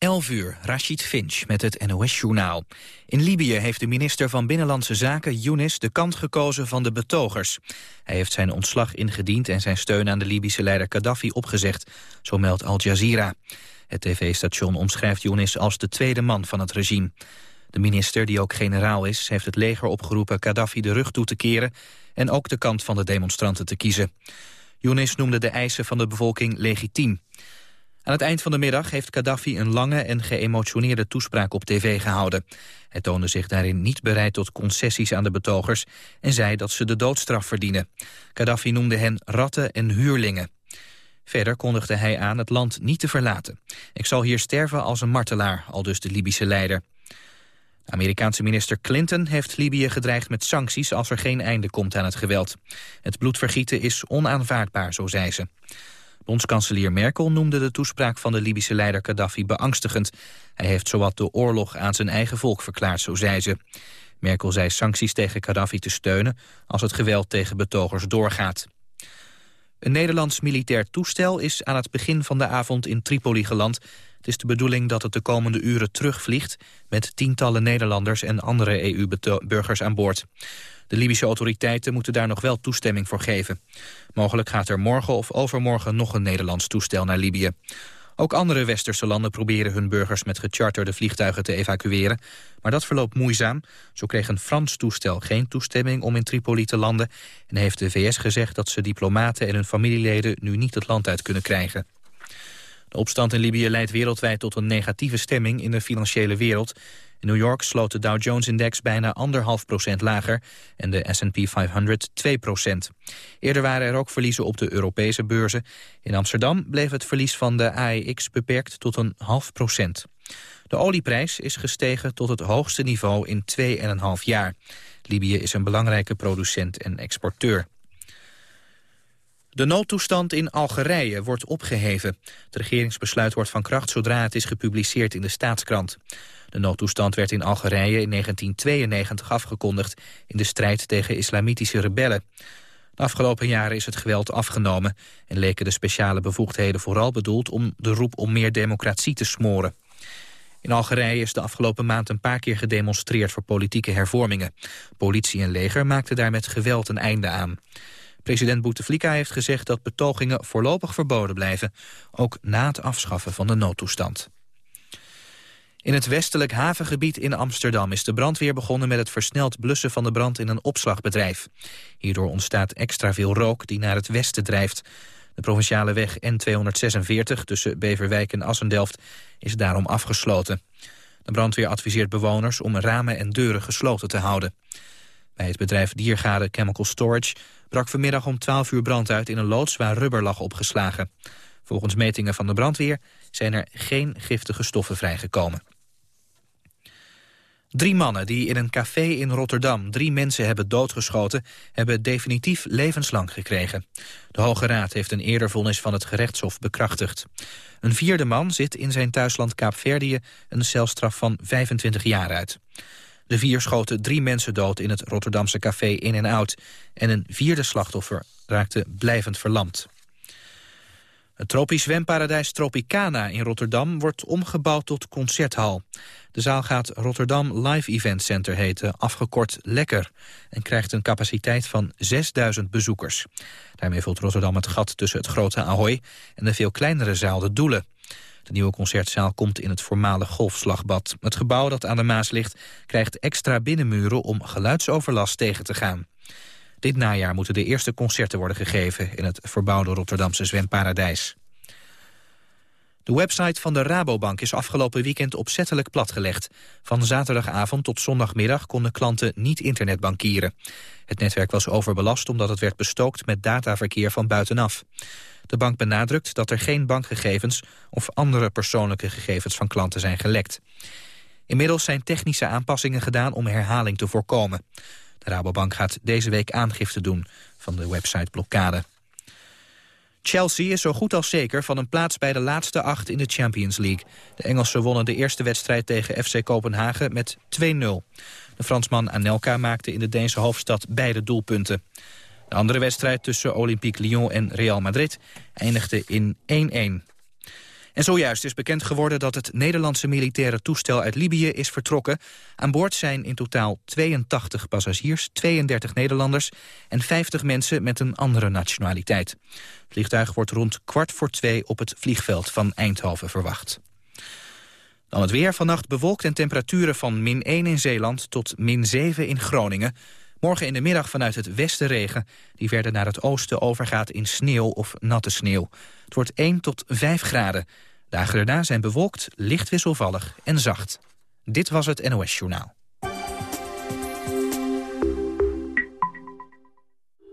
11 uur, Rashid Finch met het NOS-journaal. In Libië heeft de minister van Binnenlandse Zaken, Younis, de kant gekozen van de betogers. Hij heeft zijn ontslag ingediend en zijn steun aan de Libische leider Gaddafi opgezegd, zo meldt Al Jazeera. Het tv-station omschrijft Younis als de tweede man van het regime. De minister, die ook generaal is, heeft het leger opgeroepen Gaddafi de rug toe te keren en ook de kant van de demonstranten te kiezen. Younis noemde de eisen van de bevolking legitiem. Aan het eind van de middag heeft Gaddafi een lange en geëmotioneerde toespraak op tv gehouden. Hij toonde zich daarin niet bereid tot concessies aan de betogers en zei dat ze de doodstraf verdienen. Gaddafi noemde hen ratten en huurlingen. Verder kondigde hij aan het land niet te verlaten. Ik zal hier sterven als een martelaar, al dus de Libische leider. De Amerikaanse minister Clinton heeft Libië gedreigd met sancties als er geen einde komt aan het geweld. Het bloedvergieten is onaanvaardbaar, zo zei ze. Bondskanselier Merkel noemde de toespraak van de Libische leider Gaddafi beangstigend. Hij heeft zowat de oorlog aan zijn eigen volk verklaard, zo zei ze. Merkel zei sancties tegen Gaddafi te steunen als het geweld tegen betogers doorgaat. Een Nederlands militair toestel is aan het begin van de avond in Tripoli geland. Het is de bedoeling dat het de komende uren terugvliegt... met tientallen Nederlanders en andere EU-burgers aan boord. De Libische autoriteiten moeten daar nog wel toestemming voor geven. Mogelijk gaat er morgen of overmorgen nog een Nederlands toestel naar Libië. Ook andere westerse landen proberen hun burgers met gecharterde vliegtuigen te evacueren. Maar dat verloopt moeizaam. Zo kreeg een Frans toestel geen toestemming om in Tripoli te landen... en heeft de VS gezegd dat ze diplomaten en hun familieleden nu niet het land uit kunnen krijgen. De opstand in Libië leidt wereldwijd tot een negatieve stemming in de financiële wereld. In New York sloot de Dow Jones-index bijna anderhalf procent lager en de S&P 500 2 procent. Eerder waren er ook verliezen op de Europese beurzen. In Amsterdam bleef het verlies van de AEX beperkt tot een half procent. De olieprijs is gestegen tot het hoogste niveau in 2,5 jaar. Libië is een belangrijke producent en exporteur. De noodtoestand in Algerije wordt opgeheven. Het regeringsbesluit wordt van kracht zodra het is gepubliceerd in de staatskrant. De noodtoestand werd in Algerije in 1992 afgekondigd... in de strijd tegen islamitische rebellen. De afgelopen jaren is het geweld afgenomen... en leken de speciale bevoegdheden vooral bedoeld... om de roep om meer democratie te smoren. In Algerije is de afgelopen maand een paar keer gedemonstreerd voor politieke hervormingen. Politie en leger maakten daar met geweld een einde aan. President Bouteflika heeft gezegd dat betogingen voorlopig verboden blijven, ook na het afschaffen van de noodtoestand. In het westelijk havengebied in Amsterdam is de brandweer begonnen met het versneld blussen van de brand in een opslagbedrijf. Hierdoor ontstaat extra veel rook die naar het westen drijft. De provinciale weg N246 tussen Beverwijk en Assendelft is daarom afgesloten. De brandweer adviseert bewoners om ramen en deuren gesloten te houden. Bij het bedrijf Diergade Chemical Storage brak vanmiddag om 12 uur brand uit in een loods waar rubber lag opgeslagen. Volgens metingen van de brandweer zijn er geen giftige stoffen vrijgekomen. Drie mannen die in een café in Rotterdam drie mensen hebben doodgeschoten... hebben definitief levenslang gekregen. De Hoge Raad heeft een eerder vonnis van het gerechtshof bekrachtigd. Een vierde man zit in zijn thuisland Kaapverdië een celstraf van 25 jaar uit. De vier schoten drie mensen dood in het Rotterdamse café In en Out... en een vierde slachtoffer raakte blijvend verlamd. Het tropisch zwemparadijs Tropicana in Rotterdam wordt omgebouwd tot concerthal. De zaal gaat Rotterdam Live Event Center heten, afgekort Lekker... en krijgt een capaciteit van 6000 bezoekers. Daarmee vult Rotterdam het gat tussen het grote Ahoy en de veel kleinere zaal De Doelen. De nieuwe concertzaal komt in het voormalig golfslagbad. Het gebouw dat aan de Maas ligt krijgt extra binnenmuren om geluidsoverlast tegen te gaan. Dit najaar moeten de eerste concerten worden gegeven in het verbouwde Rotterdamse zwemparadijs. De website van de Rabobank is afgelopen weekend opzettelijk platgelegd. Van zaterdagavond tot zondagmiddag konden klanten niet internetbankieren. Het netwerk was overbelast omdat het werd bestookt met dataverkeer van buitenaf. De bank benadrukt dat er geen bankgegevens of andere persoonlijke gegevens van klanten zijn gelekt. Inmiddels zijn technische aanpassingen gedaan om herhaling te voorkomen. De Rabobank gaat deze week aangifte doen van de websiteblokkade. Chelsea is zo goed als zeker van een plaats bij de laatste acht in de Champions League. De Engelsen wonnen de eerste wedstrijd tegen FC Kopenhagen met 2-0. De Fransman Anelka maakte in de Deense hoofdstad beide doelpunten. De andere wedstrijd tussen Olympique Lyon en Real Madrid eindigde in 1-1. En zojuist is bekend geworden dat het Nederlandse militaire toestel uit Libië is vertrokken. Aan boord zijn in totaal 82 passagiers, 32 Nederlanders en 50 mensen met een andere nationaliteit. Het vliegtuig wordt rond kwart voor twee op het vliegveld van Eindhoven verwacht. Dan het weer. Vannacht bewolkt en temperaturen van min 1 in Zeeland tot min 7 in Groningen. Morgen in de middag vanuit het westen regen, die verder naar het oosten overgaat in sneeuw of natte sneeuw. Het wordt 1 tot 5 graden. Dagen daarna zijn bewolkt, licht wisselvallig en zacht. Dit was het NOS Journaal.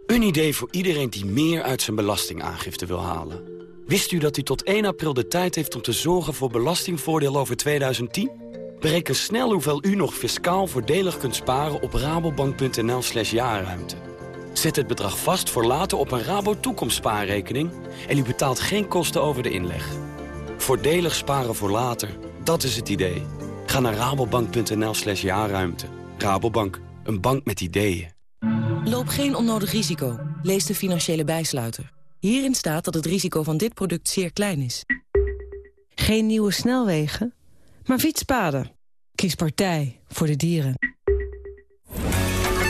Een idee voor iedereen die meer uit zijn belastingaangifte wil halen. Wist u dat u tot 1 april de tijd heeft om te zorgen voor belastingvoordeel over 2010? Bereken snel hoeveel u nog fiscaal voordelig kunt sparen op rabobank.nl slash jaarruimte. Zet het bedrag vast voor later op een Rabo toekomstspaarrekening en u betaalt geen kosten over de inleg. Voordelig sparen voor later, dat is het idee. Ga naar rabobank.nl slash jaarruimte. Rabobank, een bank met ideeën. Loop geen onnodig risico. Lees de financiële bijsluiter. Hierin staat dat het risico van dit product zeer klein is. Geen nieuwe snelwegen, maar fietspaden. Kies partij voor de dieren.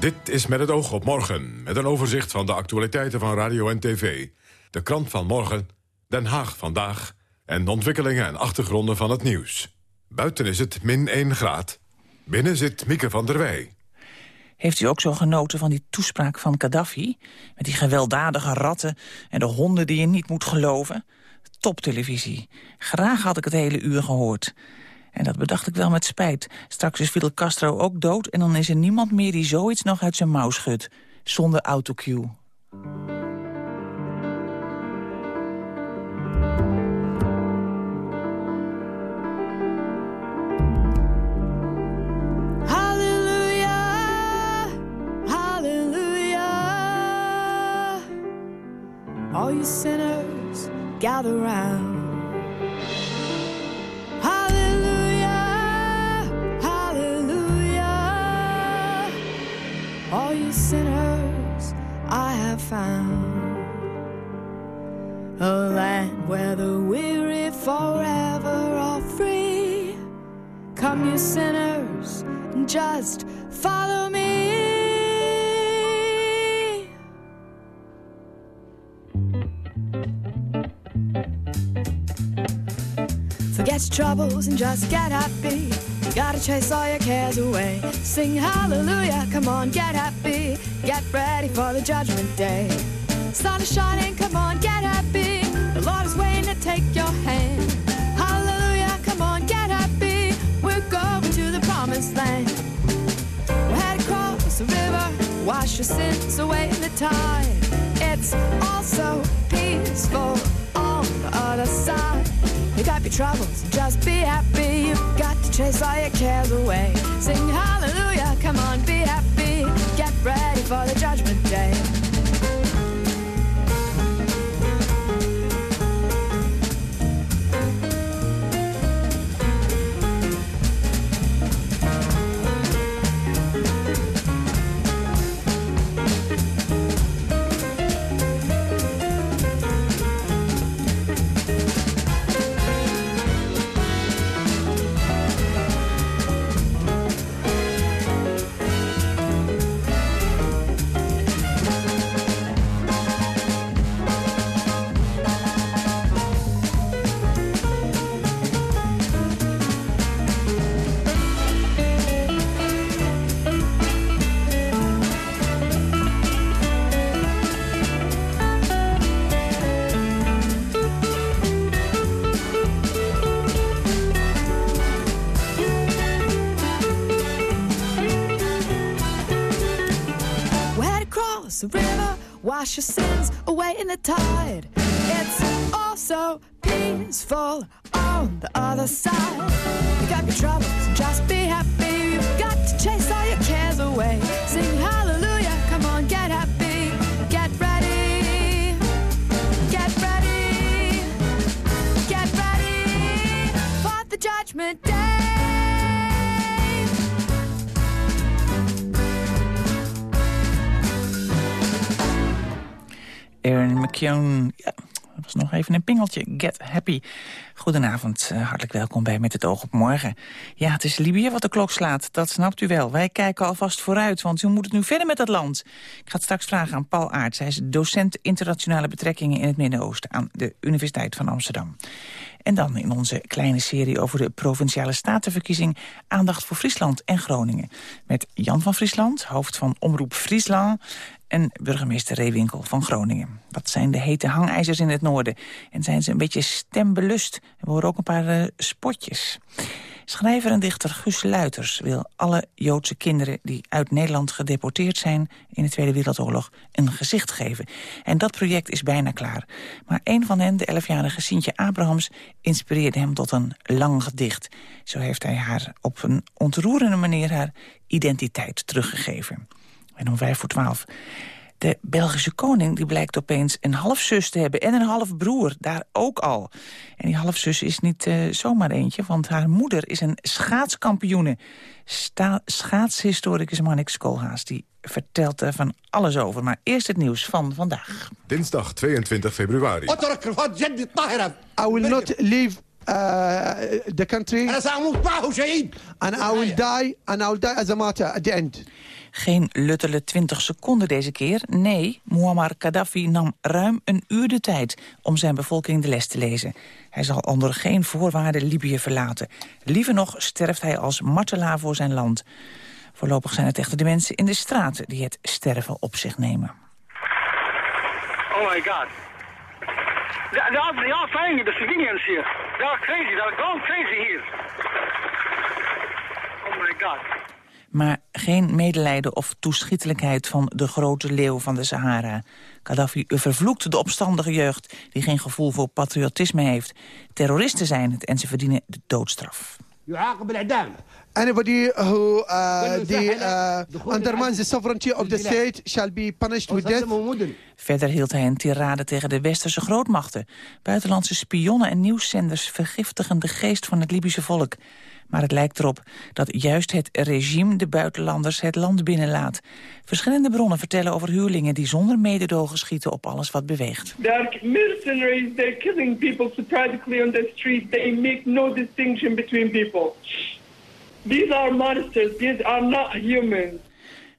Dit is met het oog op morgen, met een overzicht van de actualiteiten van radio en tv. De krant van morgen, Den Haag vandaag... en de ontwikkelingen en achtergronden van het nieuws. Buiten is het min 1 graad. Binnen zit Mieke van der Wij. Heeft u ook zo genoten van die toespraak van Gaddafi? Met die gewelddadige ratten en de honden die je niet moet geloven? Toptelevisie. Graag had ik het hele uur gehoord. En dat bedacht ik wel met spijt. Straks is Fidel Castro ook dood... en dan is er niemand meer die zoiets nog uit zijn mouw schudt. Zonder autocue. All you sinners, gather round. Sinners I have found. A land where the weary forever are free. Come, you sinners, and just follow me. Forget your troubles and just get happy. Gotta chase all your cares away. Sing hallelujah, come on, get happy. Get ready for the judgment day. Sun is shining, come on, get happy. The Lord is waiting to take your hand. Hallelujah, come on, get happy. We're going to the promised land. We're headed across the river, wash your sins away in the tide. It's all so peaceful on the other side. You got your troubles, just be happy. You've got to chase all your cares away. Sing hallelujah, come on, be happy. Get ready for the judgment day. Wash your sins away in the tide. It's all so peaceful on the other side. You got your troubles, just be happy. You've got to chase all your cares away. Ja, dat was nog even een pingeltje. Get happy. Goedenavond, uh, hartelijk welkom bij Met het oog op morgen. Ja, het is Libië wat de klok slaat, dat snapt u wel. Wij kijken alvast vooruit, want hoe moet het nu verder met dat land? Ik ga het straks vragen aan Paul Aerts. Hij is docent internationale betrekkingen in het Midden-Oosten... aan de Universiteit van Amsterdam. En dan in onze kleine serie over de Provinciale Statenverkiezing... aandacht voor Friesland en Groningen. Met Jan van Friesland, hoofd van Omroep Friesland en burgemeester Reewinkel van Groningen. Wat zijn de hete hangijzers in het noorden? En zijn ze een beetje stembelust? We horen ook een paar uh, spotjes. Schrijver en dichter Guus Luiters wil alle Joodse kinderen... die uit Nederland gedeporteerd zijn in de Tweede Wereldoorlog... een gezicht geven. En dat project is bijna klaar. Maar een van hen, de elfjarige Sintje Abrahams... inspireerde hem tot een lang gedicht. Zo heeft hij haar op een ontroerende manier haar identiteit teruggegeven. En om vijf voor twaalf. De Belgische koning die blijkt opeens een halfzus te hebben en een halfbroer, daar ook al. En die halfzus is niet uh, zomaar eentje, want haar moeder is een schaatskampioene. Sta schaatshistoricus Marnix Koolhaas, die vertelt er van alles over. Maar eerst het nieuws van vandaag. Dinsdag 22 februari. I will not leave uh, the country. And I will die, and I will die as a martyr at the end. Geen luttele 20 seconden deze keer. Nee, Muammar Gaddafi nam ruim een uur de tijd om zijn bevolking de les te lezen. Hij zal onder geen voorwaarden Libië verlaten. Liever nog sterft hij als martelaar voor zijn land. Voorlopig zijn het echter de mensen in de straten die het sterven op zich nemen. Oh my god. They are, they are the civilians here. They crazy. They are going crazy here. Oh my god maar geen medelijden of toeschietelijkheid van de grote leeuw van de Sahara. Gaddafi vervloekt de opstandige jeugd die geen gevoel voor patriotisme heeft. Terroristen zijn het en ze verdienen de doodstraf. Anybody who uh, the, uh, undermines the sovereignty of the state shall be punished with death. Verder hield hij een tirade tegen de westerse grootmachten. Buitenlandse spionnen en nieuwszenders vergiftigen de geest van het Libische volk. Maar het lijkt erop dat juist het regime de buitenlanders het land binnenlaat. Verschillende bronnen vertellen over huurlingen die zonder mededogen schieten op alles wat beweegt. They are mercenaries, they're killing people sporadically on the street. They make no distinction between people. These are monsters, these are not humans.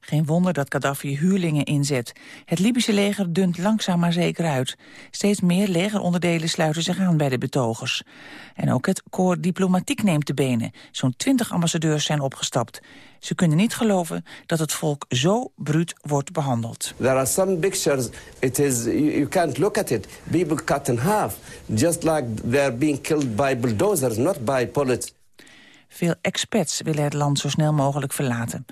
Geen wonder dat Gaddafi huurlingen inzet. Het Libische leger dunt langzaam maar zeker uit. Steeds meer legeronderdelen sluiten zich aan bij de betogers. En ook het koor diplomatiek neemt de benen. Zo'n twintig ambassadeurs zijn opgestapt. Ze kunnen niet geloven dat het volk zo bruut wordt behandeld. There are some pictures, it is, you can't look at it. People cut in half, just like they're being killed by bulldozers, not by bullets. Veel expats willen het land zo snel mogelijk verlaten.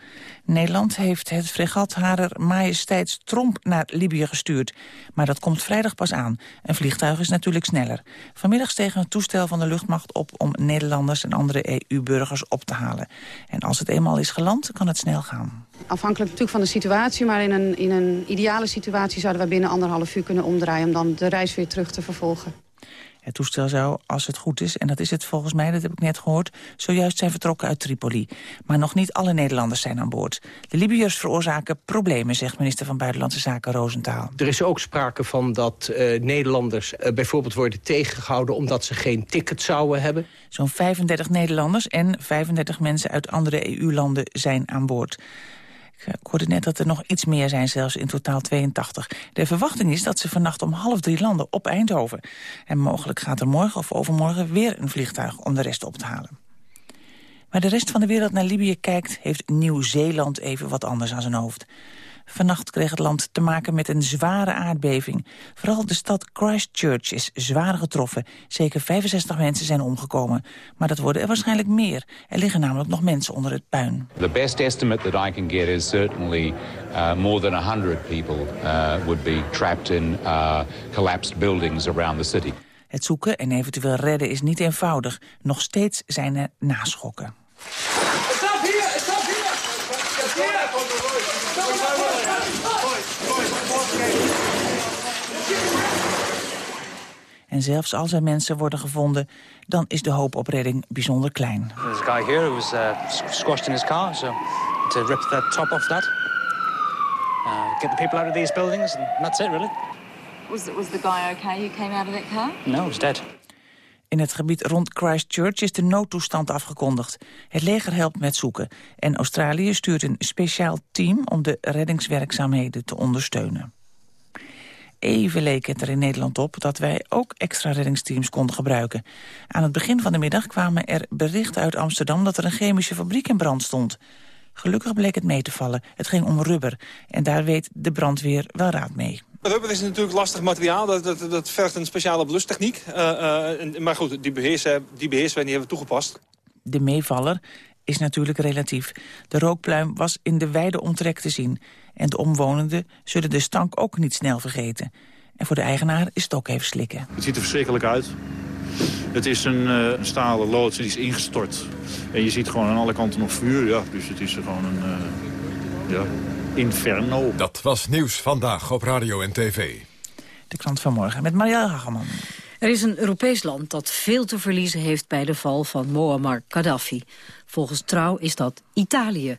Nederland heeft het fregat Harer Majesteits Tromp naar Libië gestuurd. Maar dat komt vrijdag pas aan. Een vliegtuig is natuurlijk sneller. Vanmiddag steeg een toestel van de luchtmacht op om Nederlanders en andere EU-burgers op te halen. En als het eenmaal is geland, kan het snel gaan. Afhankelijk natuurlijk van de situatie, maar in een, in een ideale situatie zouden we binnen anderhalf uur kunnen omdraaien om dan de reis weer terug te vervolgen. Het toestel zou, als het goed is, en dat is het volgens mij, dat heb ik net gehoord, zojuist zijn vertrokken uit Tripoli. Maar nog niet alle Nederlanders zijn aan boord. De Libiërs veroorzaken problemen, zegt minister van Buitenlandse Zaken Roosentaal. Er is ook sprake van dat uh, Nederlanders uh, bijvoorbeeld worden tegengehouden omdat ze geen ticket zouden hebben. Zo'n 35 Nederlanders en 35 mensen uit andere EU-landen zijn aan boord. Ik hoorde net dat er nog iets meer zijn, zelfs in totaal 82. De verwachting is dat ze vannacht om half drie landen op Eindhoven. En mogelijk gaat er morgen of overmorgen weer een vliegtuig om de rest op te halen. Waar de rest van de wereld naar Libië kijkt... heeft Nieuw-Zeeland even wat anders aan zijn hoofd. Vannacht kreeg het land te maken met een zware aardbeving. Vooral de stad Christchurch is zwaar getroffen. Zeker 65 mensen zijn omgekomen. Maar dat worden er waarschijnlijk meer. Er liggen namelijk nog mensen onder het puin. The best estimate that I can get is certainly uh, more than 100 people uh, would be trapped in uh, collapsed buildings around the city. Het zoeken en eventueel redden is niet eenvoudig. Nog steeds zijn er naschokken. En zelfs als er mensen worden gevonden, dan is de hoop op redding bijzonder klein. There's a guy here who was uh, squashed in his car, so to rip that top off that, uh, get the people out of these buildings, and that's it really. Was, was the guy okay who came out of that car? No, he's dead. In het gebied rond Christchurch is de noodtoestand afgekondigd. Het leger helpt met zoeken. En Australië stuurt een speciaal team om de reddingswerkzaamheden te ondersteunen. Even leek het er in Nederland op dat wij ook extra reddingsteams konden gebruiken. Aan het begin van de middag kwamen er berichten uit Amsterdam dat er een chemische fabriek in brand stond. Gelukkig bleek het mee te vallen. Het ging om rubber. En daar weet de brandweer wel raad mee. Rubber is natuurlijk lastig materiaal. Dat, dat, dat vergt een speciale blustechniek. Uh, uh, maar goed, die beheersen, die beheersen wij die hebben we toegepast. De meevaller is natuurlijk relatief. De rookpluim was in de wijde omtrek te zien. En de omwonenden zullen de stank ook niet snel vergeten. En voor de eigenaar is het ook even slikken. Het ziet er verschrikkelijk uit. Het is een, uh, een stalen loods, die is ingestort. En je ziet gewoon aan alle kanten nog vuur. Ja, dus het is gewoon een uh, ja, inferno. Dat was Nieuws Vandaag op Radio en TV. De krant van morgen met Marielle Hageman. Er is een Europees land dat veel te verliezen heeft bij de val van Muammar Gaddafi. Volgens Trouw is dat Italië.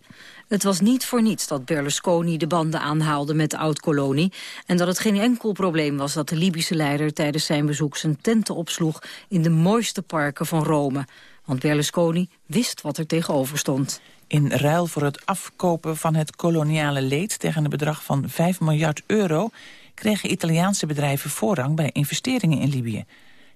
Het was niet voor niets dat Berlusconi de banden aanhaalde met de oud-kolonie... en dat het geen enkel probleem was dat de Libische leider tijdens zijn bezoek zijn tenten opsloeg in de mooiste parken van Rome. Want Berlusconi wist wat er tegenover stond. In ruil voor het afkopen van het koloniale leed tegen een bedrag van 5 miljard euro... kregen Italiaanse bedrijven voorrang bij investeringen in Libië.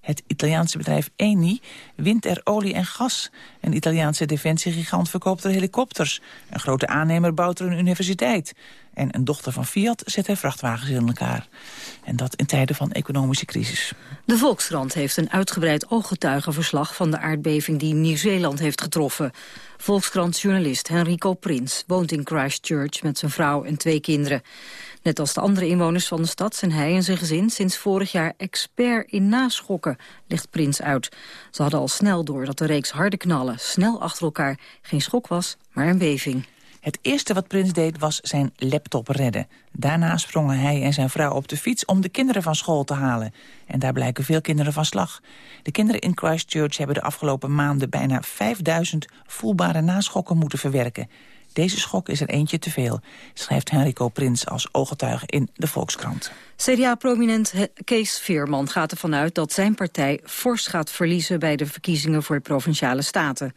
Het Italiaanse bedrijf Eni wint er olie en gas. Een Italiaanse defensiegigant verkoopt er helikopters. Een grote aannemer bouwt er een universiteit. En een dochter van Fiat zet er vrachtwagens in elkaar. En dat in tijden van economische crisis. De Volkskrant heeft een uitgebreid ooggetuigenverslag... van de aardbeving die Nieuw-Zeeland heeft getroffen. Volkskrant-journalist Henrico Prins woont in Christchurch... met zijn vrouw en twee kinderen. Net als de andere inwoners van de stad zijn hij en zijn gezin sinds vorig jaar expert in naschokken, legt Prins uit. Ze hadden al snel door dat de reeks harde knallen snel achter elkaar geen schok was, maar een beving. Het eerste wat Prins deed was zijn laptop redden. Daarna sprongen hij en zijn vrouw op de fiets om de kinderen van school te halen. En daar blijken veel kinderen van slag. De kinderen in Christchurch hebben de afgelopen maanden bijna 5000 voelbare naschokken moeten verwerken. Deze schok is er eentje te veel, schrijft Henrico Prins als ooggetuige in de Volkskrant. CDA-prominent Kees Veerman gaat ervan uit dat zijn partij fors gaat verliezen bij de verkiezingen voor de Provinciale Staten.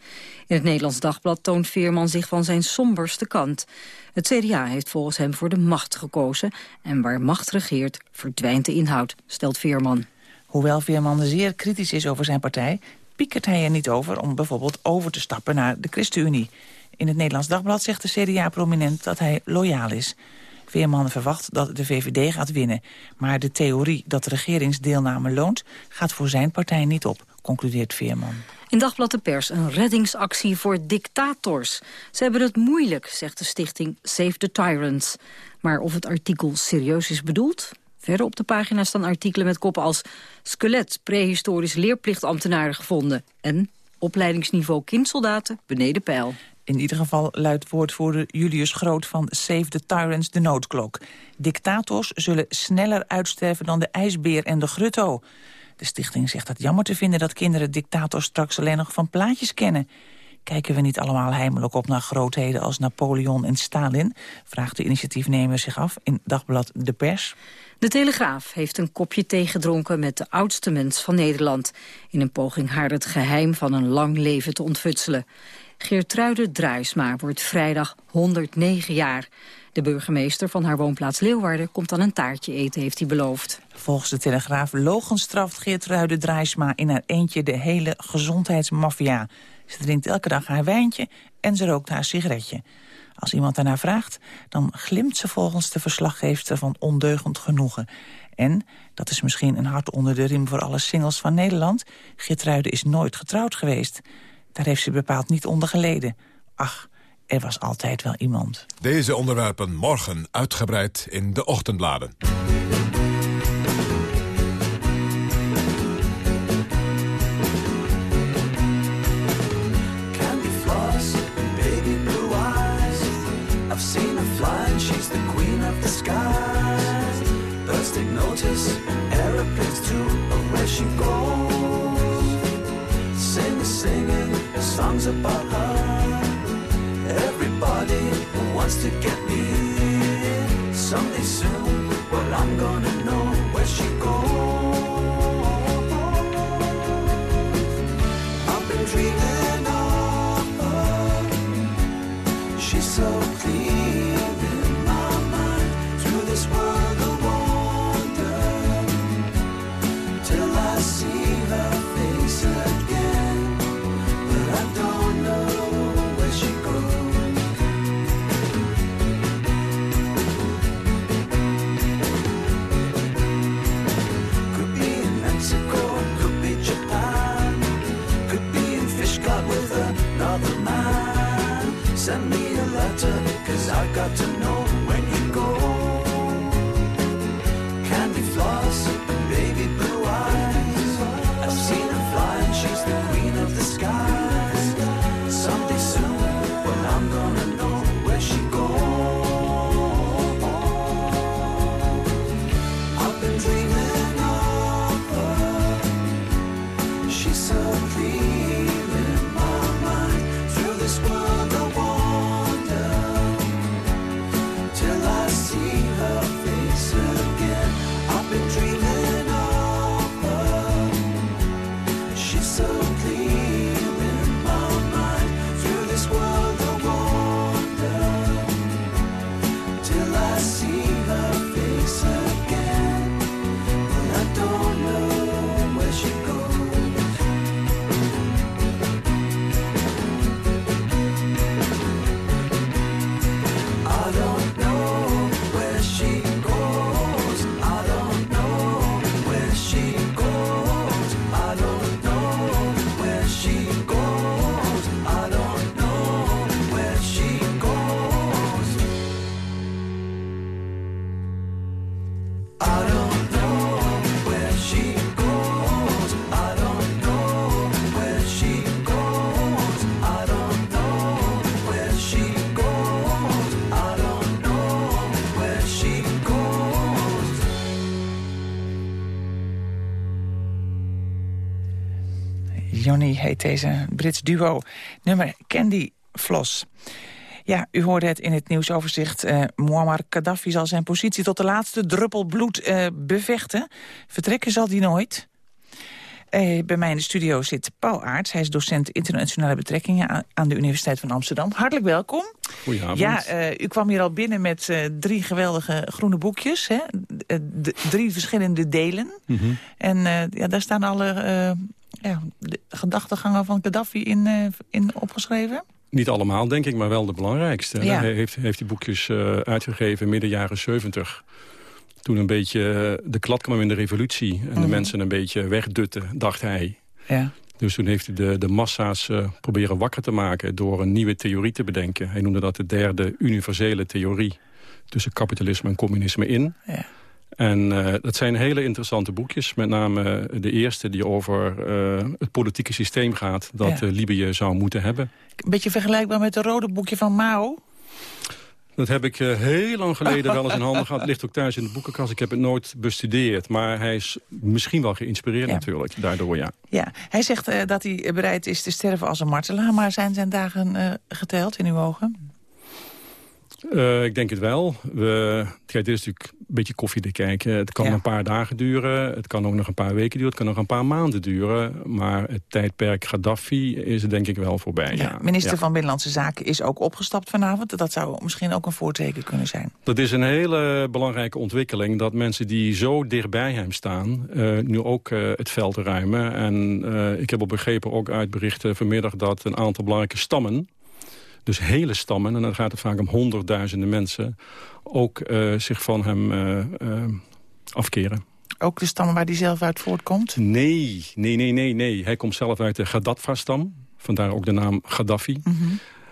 In het Nederlands Dagblad toont Veerman zich van zijn somberste kant. Het CDA heeft volgens hem voor de macht gekozen en waar macht regeert verdwijnt de inhoud, stelt Veerman. Hoewel Veerman zeer kritisch is over zijn partij, piekert hij er niet over om bijvoorbeeld over te stappen naar de ChristenUnie. In het Nederlands Dagblad zegt de CDA-prominent dat hij loyaal is. Veerman verwacht dat de VVD gaat winnen. Maar de theorie dat regeringsdeelname loont... gaat voor zijn partij niet op, concludeert Veerman. In Dagblad de Pers een reddingsactie voor dictators. Ze hebben het moeilijk, zegt de stichting Save the Tyrants. Maar of het artikel serieus is bedoeld? Verder op de pagina staan artikelen met koppen als... skelet prehistorisch leerplichtambtenaren gevonden... en opleidingsniveau kindsoldaten beneden peil. In ieder geval luidt woordvoerder Julius Groot van Save the Tyrants de noodklok. Dictators zullen sneller uitsterven dan de ijsbeer en de grutto. De stichting zegt het jammer te vinden dat kinderen dictators straks alleen nog van plaatjes kennen. Kijken we niet allemaal heimelijk op naar grootheden als Napoleon en Stalin? Vraagt de initiatiefnemer zich af in dagblad De Pers. De Telegraaf heeft een kopje thee gedronken met de oudste mens van Nederland... in een poging haar het geheim van een lang leven te ontfutselen. Geertruide Druisma wordt vrijdag 109 jaar. De burgemeester van haar woonplaats Leeuwarden komt dan een taartje eten, heeft hij beloofd. Volgens de Telegraaf logenstraft Geertruide Draaisma in haar eentje de hele gezondheidsmafia. Ze drinkt elke dag haar wijntje en ze rookt haar sigaretje. Als iemand daarnaar vraagt, dan glimt ze volgens de verslaggever van ondeugend genoegen. En, dat is misschien een hart onder de riem voor alle singles van Nederland... Gertruide is nooit getrouwd geweest. Daar heeft ze bepaald niet onder geleden. Ach, er was altijd wel iemand. Deze onderwerpen morgen uitgebreid in de ochtendbladen. Candy floss, baby blue eyes. I've seen her fly and she's the queen of the skies. Birds take notice, aeroplanes too, of where she goes. Songs about her. Everybody wants to get near. Someday soon, well, I'm gonna Send me a letter, cause I got to Johnny heet deze Brits duo. Nummer Candy Floss. Ja, u hoorde het in het nieuwsoverzicht. Eh Muammar Gaddafi zal zijn positie tot de laatste druppel bloed eh, bevechten. Vertrekken zal die nooit. Eh, bij mij in de studio zit Paul Aarts. Hij is docent internationale betrekkingen aan, aan de Universiteit van Amsterdam. Hartelijk welkom. Goedenavond. Ja, u kwam hier al binnen met drie geweldige groene boekjes. Hè? D- drie verschillende delen. Mhm. En ja, daar staan alle ja, de gedachtegangen van Gaddafi in, eh, in opgeschreven. Niet allemaal, denk ik, maar wel de belangrijkste. Ja. Hij heeft, heeft die boekjes eh, uitgegeven midden jaren 70. Toen een beetje eh, de klad kwam in de revolutie... en de Mhm. mensen een beetje wegdutten, dacht hij. Ja. Dus toen heeft hij de, de massa's proberen wakker te maken... door een nieuwe theorie te bedenken. Hij noemde dat de derde universele theorie... tussen kapitalisme en communisme in. Ja. En eh, dat zijn hele interessante boekjes. Met name de eerste die over eh, het politieke systeem gaat... dat Ja. eh, Libië zou moeten hebben. Een beetje vergelijkbaar met het rode boekje van Mao. Dat heb ik eh, heel lang geleden wel eens in handen gehad. Het ligt ook thuis in de boekenkast. Ik heb het nooit bestudeerd. Maar hij is misschien wel geïnspireerd Ja. natuurlijk. Daardoor, ja. Ja, hij zegt eh, dat hij bereid is te sterven als een martelaar... maar zijn zijn dagen eh, geteld in uw ogen? Eh, ik denk het wel. We, dit is natuurlijk een beetje koffiedik kijken. Het kan Ja. een paar dagen duren. Het kan ook nog een paar weken duren. Het kan nog een paar maanden duren. Maar het tijdperk Gaddafi is er denk ik wel voorbij. Ja, Ja, minister Ja. van Binnenlandse Zaken is ook opgestapt vanavond. Dat zou misschien ook een voorteken kunnen zijn. Dat is een hele belangrijke ontwikkeling. Dat mensen die zo dichtbij hem staan... eh, nu ook eh, het veld ruimen. En ik heb al begrepen, ook uit berichten vanmiddag... dat een aantal belangrijke stammen dus hele stammen, en dan gaat het vaak om honderdduizenden mensen... ook eh, zich van hem eh, eh, afkeren. Ook de stammen waar hij zelf uit voortkomt? Nee, nee, nee, nee, nee. Hij komt zelf uit de Gaddafi-stam. Vandaar ook de naam Gaddafi.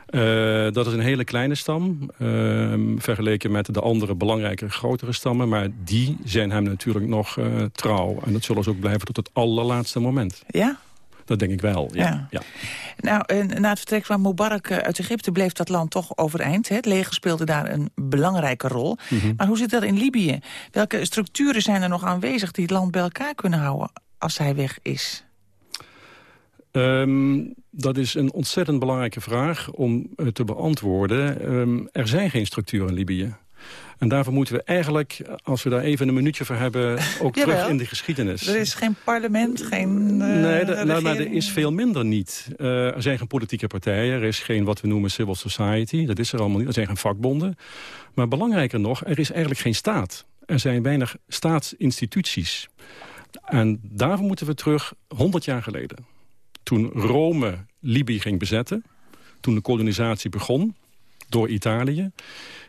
Uh, dat is een hele kleine stam, uh, vergeleken met de andere belangrijke grotere stammen. Maar die zijn hem natuurlijk nog uh, trouw. En dat zullen ze ook blijven tot het allerlaatste moment. Ja? Dat denk ik wel, ja. ja. Nou, na het vertrek van Mubarak uit Egypte bleef dat land toch overeind. Hè? Het leger speelde daar een belangrijke rol. Mhm. Maar hoe zit dat in Libië? Welke structuren zijn er nog aanwezig die het land bij elkaar kunnen houden als hij weg is? Um, dat is een ontzettend belangrijke vraag om uh, te beantwoorden. Um, er zijn geen structuren in Libië. En daarvoor moeten we eigenlijk, als we daar even een minuutje voor hebben... ook terug in de geschiedenis. Er is geen parlement, geen uh, Nee, de, nou, maar er is veel minder niet. Uh, er zijn geen politieke partijen, er is geen wat we noemen civil society. Dat is er allemaal niet, er zijn geen vakbonden. Maar belangrijker nog, er is eigenlijk geen staat. Er zijn weinig staatsinstituties. En daarvoor moeten we terug 100 jaar geleden toen Rome Libië ging bezetten... toen de kolonisatie begon door Italië...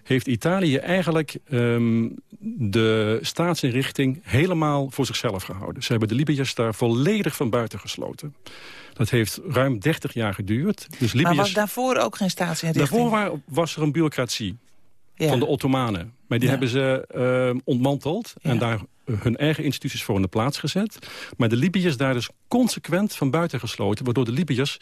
heeft Italië eigenlijk um, de staatsinrichting helemaal voor zichzelf gehouden. Ze hebben de Libiërs daar volledig van buiten gesloten. Dat heeft ruim 30 jaar geduurd. Dus Libiërs... Maar was daarvoor ook geen staatsinrichting? Daarvoor was er een bureaucratie ja. van de Ottomanen. Maar die ja. hebben ze uh, ontmanteld ja. en daar hun eigen instituties voor in de plaats gezet. Maar de Libiërs daar dus consequent van buiten gesloten... waardoor de Libiërs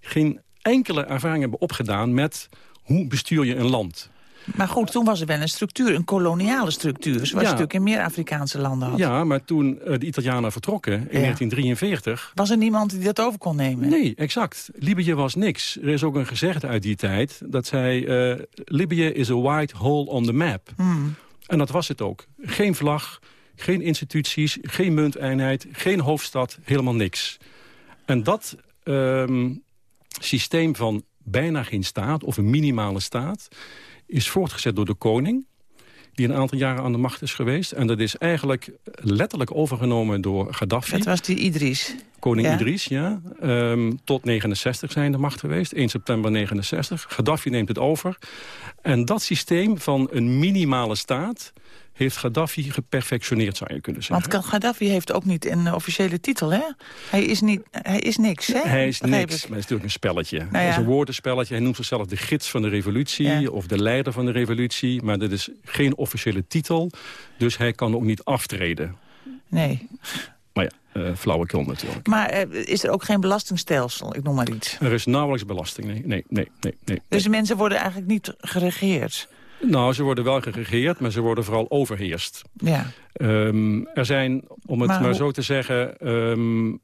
geen enkele ervaring hebben opgedaan... met hoe bestuur je een land. Maar goed, toen was er wel een structuur, een koloniale structuur... zoals ja. je natuurlijk in meer Afrikaanse landen had. Ja, maar toen uh, de Italianen vertrokken in ja. 1943... Was er niemand die dat over kon nemen? Nee, exact. Libië was niks. Er is ook een gezegde uit die tijd dat zei... Uh, Libië is a white hole on the map. Hmm. En dat was het ook. Geen vlag, geen instituties, geen munteenheid, geen hoofdstad, helemaal niks. En dat um, systeem van bijna geen staat, of een minimale staat... is voortgezet door de koning, die een aantal jaren aan de macht is geweest. En dat is eigenlijk letterlijk overgenomen door Gaddafi. Dat was die Idris. Koning ja. Idris, ja. Um, tot 69 zijn de macht geweest, 1 september 69. Gaddafi neemt het over. En dat systeem van een minimale staat heeft Gaddafi geperfectioneerd, zou je kunnen zeggen. Want Gaddafi heeft ook niet een officiële titel, hè? Hij is, niet, hij is niks, hè? Hij is niks, maar het is natuurlijk een spelletje. Nou ja. Het is een woordenspelletje. Hij noemt zichzelf de gids van de revolutie... Ja. of de leider van de revolutie. Maar dat is geen officiële titel. Dus hij kan ook niet aftreden. Nee. Maar ja, uh, flauwekul natuurlijk. Maar uh, is er ook geen belastingstelsel? Ik noem maar iets. Er is nauwelijks belasting, nee. nee, nee, nee, nee. Dus de mensen worden eigenlijk niet geregeerd? Nou, ze worden wel geregeerd, maar ze worden vooral overheerst. Ja. Um, er zijn, om het maar, maar zo te zeggen... Um,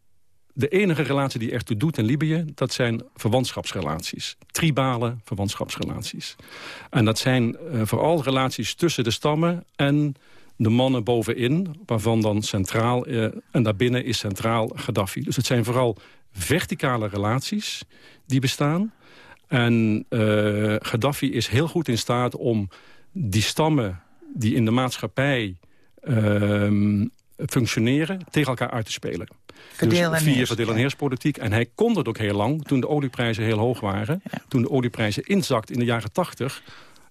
de enige relatie die ertoe doet in Libië... dat zijn verwantschapsrelaties. Tribale verwantschapsrelaties. En dat zijn uh, vooral relaties tussen de stammen... en de mannen bovenin, waarvan dan centraal... Uh, en daarbinnen is centraal Gaddafi. Dus het zijn vooral verticale relaties die bestaan... En uh, Gaddafi is heel goed in staat om die stammen die in de maatschappij uh, functioneren... tegen elkaar uit te spelen. Verdeel dus via verdeel- en heerspolitiek. En hij kon dat ook heel lang, toen de olieprijzen heel hoog waren. Ja. Toen de olieprijzen inzakt in de jaren tachtig...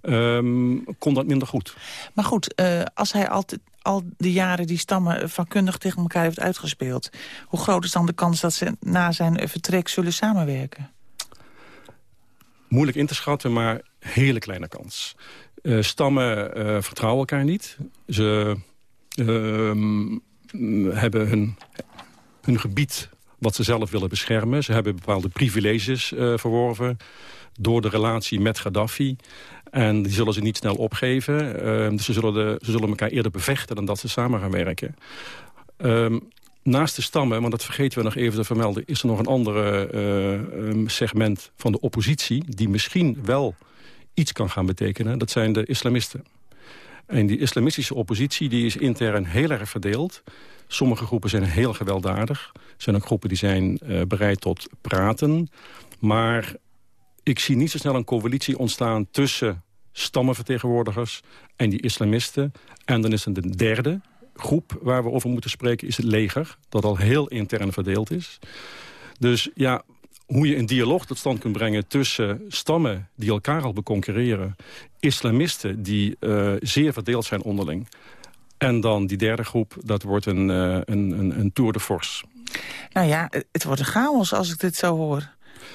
Um, kon dat minder goed. Maar goed, uh, als hij altijd al die jaren die stammen vakkundig tegen elkaar heeft uitgespeeld... hoe groot is dan de kans dat ze na zijn vertrek zullen samenwerken? Moeilijk in te schatten, maar hele kleine kans. Uh, stammen uh, vertrouwen elkaar niet. Ze uh, hebben hun, hun gebied wat ze zelf willen beschermen. Ze hebben bepaalde privileges uh, verworven door de relatie met Gaddafi. En die zullen ze niet snel opgeven. dus ze zullen, de, ze zullen elkaar eerder bevechten dan dat ze samen gaan werken. Um, naast de stammen, want dat vergeten we nog even te vermelden... is er nog een ander uh, segment van de oppositie... die misschien wel iets kan gaan betekenen. Dat zijn de islamisten. En die islamistische oppositie die is intern heel erg verdeeld. Sommige groepen zijn heel gewelddadig. Er zijn ook groepen die zijn uh, bereid tot praten. Maar ik zie niet zo snel een coalitie ontstaan tussen stammenvertegenwoordigers en die islamisten. En dan is er de derde, groep waar we over moeten spreken is het leger. Dat al heel intern verdeeld is. Dus ja, hoe je een dialoog tot stand kunt brengen tussen stammen die elkaar al beconcurreren. Islamisten die uh, zeer verdeeld zijn onderling. En dan die derde groep, dat wordt een, uh, een, een, een tour de force. Nou ja, het wordt een chaos als ik dit zo hoor.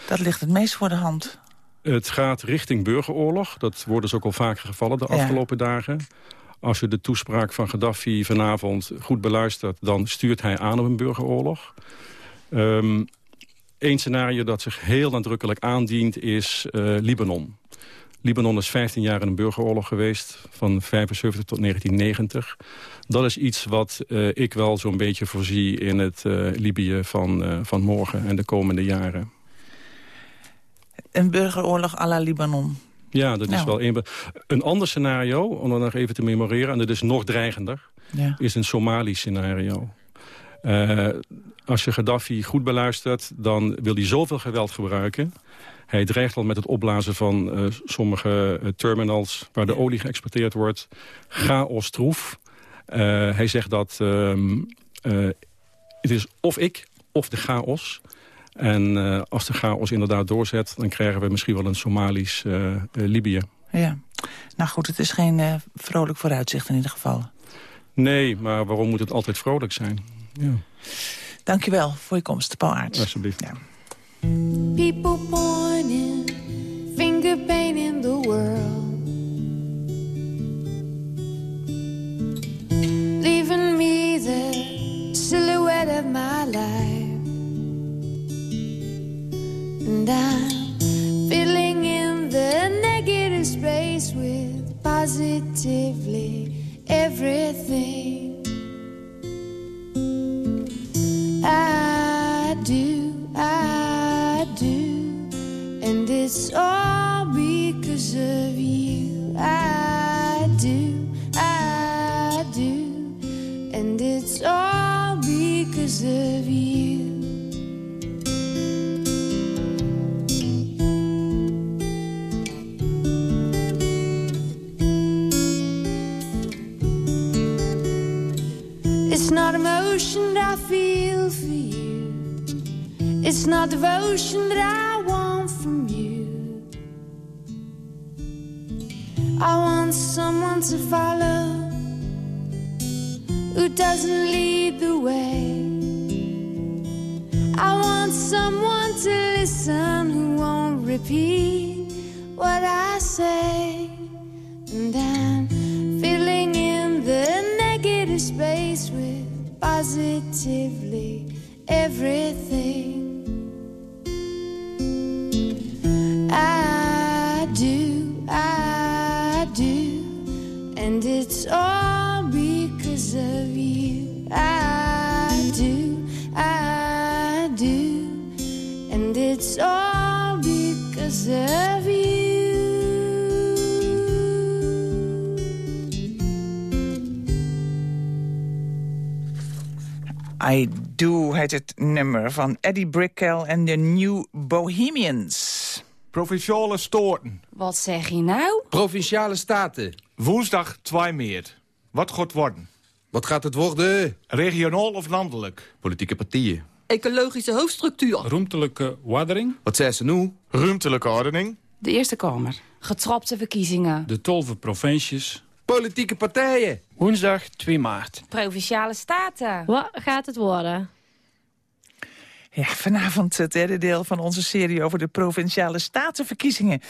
Dat ligt het meest voor de hand. Het gaat richting burgeroorlog. Dat wordt dus ook al vaker gevallen de afgelopen dagen. Als je de toespraak van Gaddafi vanavond goed beluistert... dan stuurt hij aan op een burgeroorlog. Eén scenario dat zich heel nadrukkelijk aandient is uh, Libanon. Libanon is 15 jaar in een burgeroorlog geweest, van 75 tot 1990. Dat is iets wat uh, ik wel zo'n beetje voorzie in het uh, Libië van, van morgen en de komende jaren. Een burgeroorlog à la Libanon. Ja, dat is nou. wel een, een ander scenario, om dat nog even te memoreren... en dat is nog dreigender, ja. is een Somalisch-scenario. Uh, als je Gaddafi goed beluistert, dan wil hij zoveel geweld gebruiken. Hij dreigt al met het opblazen van uh, sommige uh, terminals waar de olie geëxporteerd wordt. Chaos troef. hij zegt dat um, het is of ik of de chaos. En als de chaos inderdaad doorzet, dan krijgen we misschien wel een Somalisch Libië. Ja, nou goed, het is geen vrolijk vooruitzicht in ieder geval. Nee, maar waarom moet het altijd vrolijk zijn? Ja. Dankjewel voor je komst, Paul Aerts. Alsjeblieft. Ja. People pointing, finger painting the world. Leaving me the silhouette of my life. And I'm filling in the negative space with positively everything. Not devotion that I want from you. I want someone to follow who doesn't lead the way. I want someone to listen who won't repeat what I say. And I'm filling in the negative space with positively everything. Of you. I Do heet het nummer van Eddie Brickell en de New Bohemians. Provinciale stoorten. Wat zeg je nou? Provinciale staten. Woensdag 2 maart. Wat gaat worden? Wat gaat het worden? Regionaal of landelijk? Politieke partieën. Ecologische hoofdstructuur. Ruimtelijke waardering. Wat zei ze nu? Ruimtelijke ordening. De Eerste Kamer. Getrapte verkiezingen. De tolve provincies. Politieke partijen. Woensdag 2 maart. Provinciale staten. Wat gaat het worden? Ja, vanavond het derde deel van onze serie over de Provinciale Statenverkiezingen.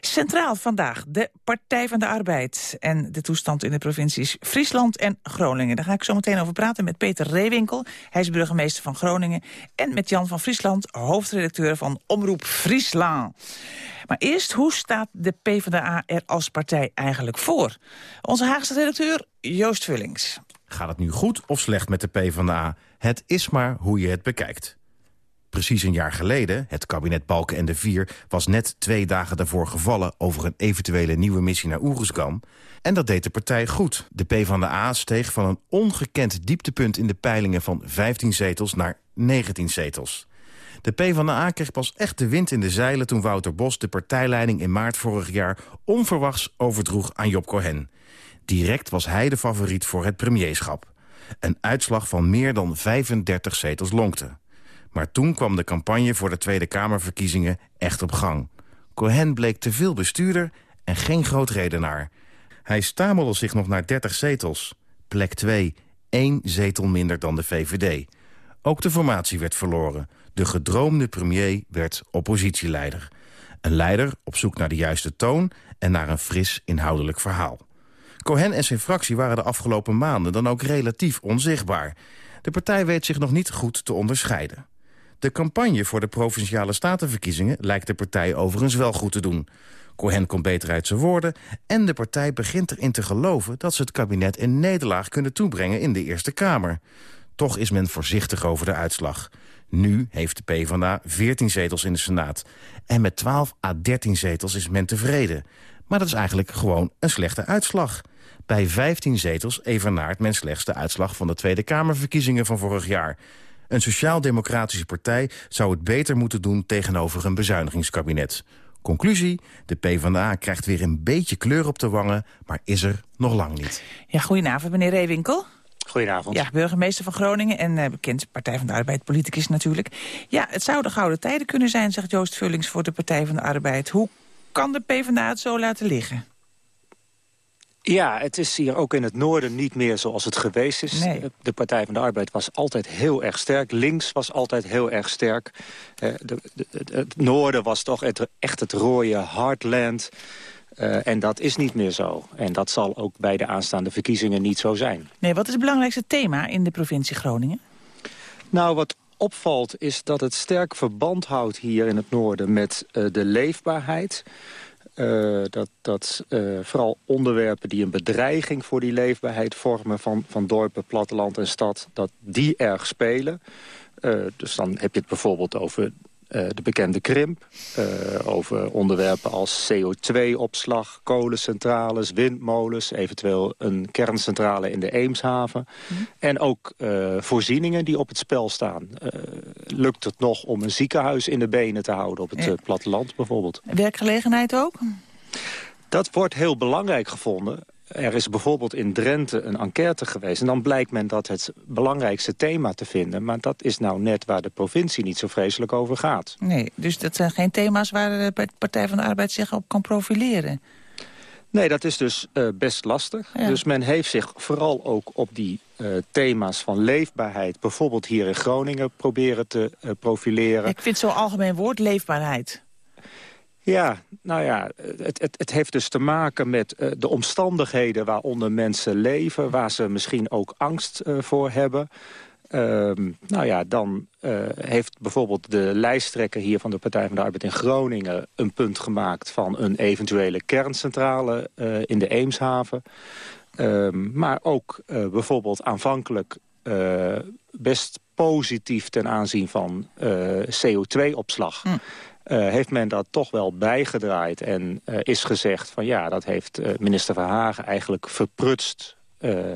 Centraal vandaag de Partij van de Arbeid en de toestand in de provincies Friesland en Groningen. Daar ga ik zo meteen over praten met Peter Reewinkel. Hij is burgemeester van Groningen. En met Jan van Friesland, hoofdredacteur van Omroep Friesland. Maar eerst, hoe staat de PvdA er als partij eigenlijk voor? Onze Haagse redacteur Joost Vullings. Gaat het nu goed of slecht met de PvdA? Het is maar hoe je het bekijkt. Precies een jaar geleden, het kabinet Balken en de Vier... was net twee dagen daarvoor gevallen over een eventuele nieuwe missie naar Oeruzgan. En dat deed de partij goed. De PvdA steeg van een ongekend dieptepunt in de peilingen... van 15 zetels naar 19 zetels. De PvdA kreeg pas echt de wind in de zeilen... toen Wouter Bos de partijleiding in maart vorig jaar... onverwachts overdroeg aan Job Cohen. Direct was hij de favoriet voor het premierschap. Een uitslag van meer dan 35 zetels lonkte. Maar toen kwam de campagne voor de Tweede Kamerverkiezingen echt op gang. Cohen bleek te veel bestuurder en geen groot redenaar. Hij stamelde zich nog naar 30 zetels. Plek 2, één zetel minder dan de VVD. Ook de formatie werd verloren. De gedroomde premier werd oppositieleider. Een leider op zoek naar de juiste toon en naar een fris inhoudelijk verhaal. Cohen en zijn fractie waren de afgelopen maanden dan ook relatief onzichtbaar. De partij weet zich nog niet goed te onderscheiden. De campagne voor de Provinciale Statenverkiezingen lijkt de partij overigens wel goed te doen. Cohen komt beter uit zijn woorden en de partij begint erin te geloven... dat ze het kabinet een nederlaag kunnen toebrengen in de Eerste Kamer. Toch is men voorzichtig over de uitslag. Nu heeft de PvdA 14 zetels in de Senaat. En met 12 à 13 zetels is men tevreden. Maar dat is eigenlijk gewoon een slechte uitslag. Bij 15 zetels evenaart men slechts de uitslag van de Tweede Kamerverkiezingen van vorig jaar. Een sociaal-democratische partij zou het beter moeten doen tegenover een bezuinigingskabinet. Conclusie, de PvdA krijgt weer een beetje kleur op de wangen, maar is er nog lang niet. Ja, goedenavond, meneer Reewinkel. Goedenavond. Ja, burgemeester van Groningen en uh, bekend Partij van de Arbeid, politicus natuurlijk. Ja, het zouden gouden tijden kunnen zijn, zegt Joost Vullings voor de Partij van de Arbeid. Hoe kan de PvdA het zo laten liggen? Ja, het is hier ook in het noorden niet meer zoals het geweest is. Nee. De Partij van de Arbeid was altijd heel erg sterk. Links was altijd heel erg sterk. Uh, de, de, het noorden was toch het, echt het rode heartland. Uh, en dat is niet meer zo. En dat zal ook bij de aanstaande verkiezingen niet zo zijn. Nee, wat is het belangrijkste thema in de provincie Groningen? Nou, wat opvalt is dat het sterk verband houdt hier in het noorden met uh, de leefbaarheid... Uh, dat dat uh, vooral onderwerpen die een bedreiging voor die leefbaarheid vormen... van, van dorpen, platteland en stad, dat die erg spelen. Uh, dus dan heb je het bijvoorbeeld over de bekende krimp. over onderwerpen als CO2-opslag, kolencentrales, windmolens... eventueel een kerncentrale in de Eemshaven. Mm. En ook voorzieningen die op het spel staan. lukt het nog om een ziekenhuis in de benen te houden op het ja. platteland bijvoorbeeld? Werkgelegenheid ook? Dat wordt heel belangrijk gevonden. Er is bijvoorbeeld in Drenthe een enquête geweest... en dan blijkt men dat het belangrijkste thema te vinden... maar dat is nou net waar de provincie niet zo vreselijk over gaat. Nee, dus dat zijn geen thema's waar de Partij van de Arbeid zich op kan profileren? Nee, dat is dus uh, best lastig. Ja. Dus men heeft zich vooral ook op die uh, thema's van leefbaarheid... bijvoorbeeld hier in Groningen proberen te uh, profileren. Ik vind zo'n algemeen woord leefbaarheid. Ja, nou ja, het, het, het heeft dus te maken met uh, de omstandigheden waaronder mensen leven... waar ze misschien ook angst uh, voor hebben. Uh, nou ja, dan uh, heeft bijvoorbeeld de lijsttrekker hier van de Partij van de Arbeid in Groningen... een punt gemaakt van een eventuele kerncentrale in de Eemshaven. Ehm, maar ook bijvoorbeeld aanvankelijk best positief ten aanzien van CO2-opslag... Hm. Uh, heeft men dat toch wel bijgedraaid en uh, is gezegd van ja, dat heeft uh, minister Verhagen eigenlijk verprutst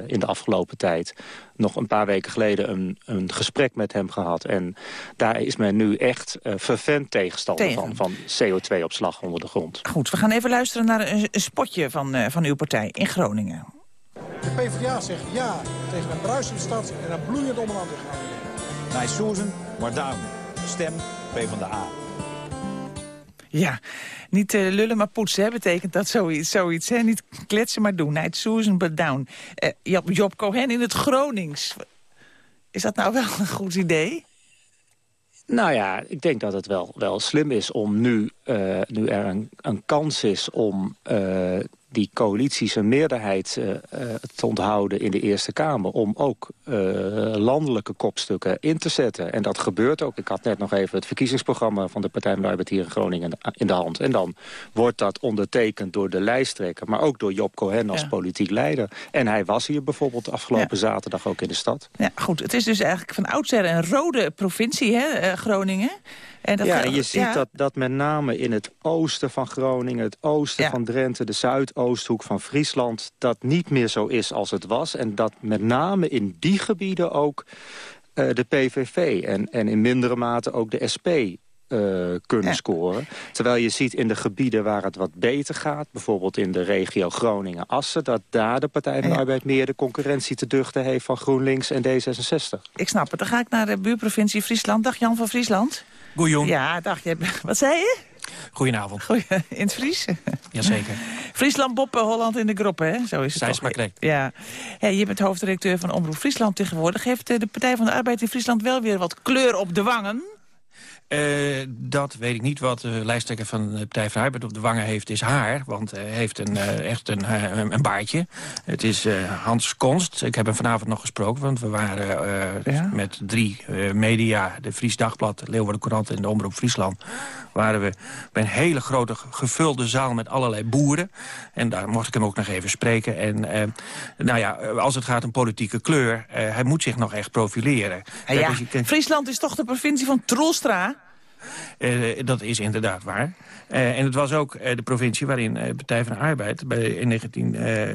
in de afgelopen tijd. Nog een paar weken geleden een, een gesprek met hem gehad. En daar is men nu echt vervent tegenstander Tegen. van, van CO2-opslag onder de grond. Goed, we gaan even luisteren naar een, een spotje van, van uw partij in Groningen. De PvdA zegt ja tegen een bruisende stad en een bloeiend omland in Groningen. Wij Susan, maar down. Stem PvdA. Ja, niet uh, lullen maar poetsen, betekent dat zoiets. zoiets hè? Niet kletsen maar doen. Nee, Susan but. Uh, Job, Cohen in het Gronings. Is dat nou wel een goed idee? Nou ja, ik denk dat het wel, wel slim is om nu, uh, nu er een, een kans is om die coalities een meerderheid uh, te onthouden in de Eerste Kamer... om ook landelijke kopstukken in te zetten. En dat gebeurt ook. Ik had net nog even het verkiezingsprogramma van de Partij van de Arbeid hier in Groningen in de hand. En dan wordt dat ondertekend door de lijsttrekker... maar ook door Job Cohen als ja. politiek leider. En hij was hier bijvoorbeeld afgelopen ja. zaterdag ook in de stad. Ja, goed. Het is dus eigenlijk van oudsher een rode provincie, hè, Groningen... En dat ja, en je ziet ja. dat, dat met name in het oosten van Groningen... het oosten ja. van Drenthe, de zuidoosthoek van Friesland... dat niet meer zo is als het was. En dat met name in die gebieden ook uh, de PVV... En, en in mindere mate ook de SP eh, kunnen scoren. Terwijl je ziet in de gebieden waar het wat beter gaat... bijvoorbeeld in de regio Groningen-Assen... dat daar de Partij van de Arbeid meer de concurrentie te duchten heeft... van GroenLinks en D66. Ik snap het. Dan ga ik naar de buurprovincie Friesland. Dag Jan van Friesland. Goeien. Ja, dag. Wat zei je? Goedenavond. Goeie, in het Fries? Jazeker. Friesland, Boppen, Holland in de groep, hè? Zo is het Zij is maar correct. Ja. Hey, je bent hoofddirecteur van Omroep Friesland tegenwoordig. Heeft eh, de Partij van de Arbeid in Friesland wel weer wat kleur op de wangen? Eh, dat weet ik niet. Wat de lijsttrekker van de Partij van Arbeid op de wangen heeft, is haar. Want hij heeft een, eh, echt een, eh, een, baardje. Het is eh, Hans Konst. Ik heb hem vanavond nog gesproken, want we waren eh, met drie eh, media... de Fries Dagblad, de Leeuwarden Courant en de Omroep Friesland... waren we bij een hele grote gevulde zaal met allerlei boeren. En daar mocht ik hem ook nog even spreken. En eh, nou ja, als het gaat om politieke kleur... eh, hij moet zich nog echt profileren. Ja, Kijk, ja. als je kijkt- Friesland is toch de provincie van Troelstra? Eh, dat is inderdaad waar. Eh, en het was ook eh, de provincie waarin Partij van de Arbeid... Bij, in 19, eh,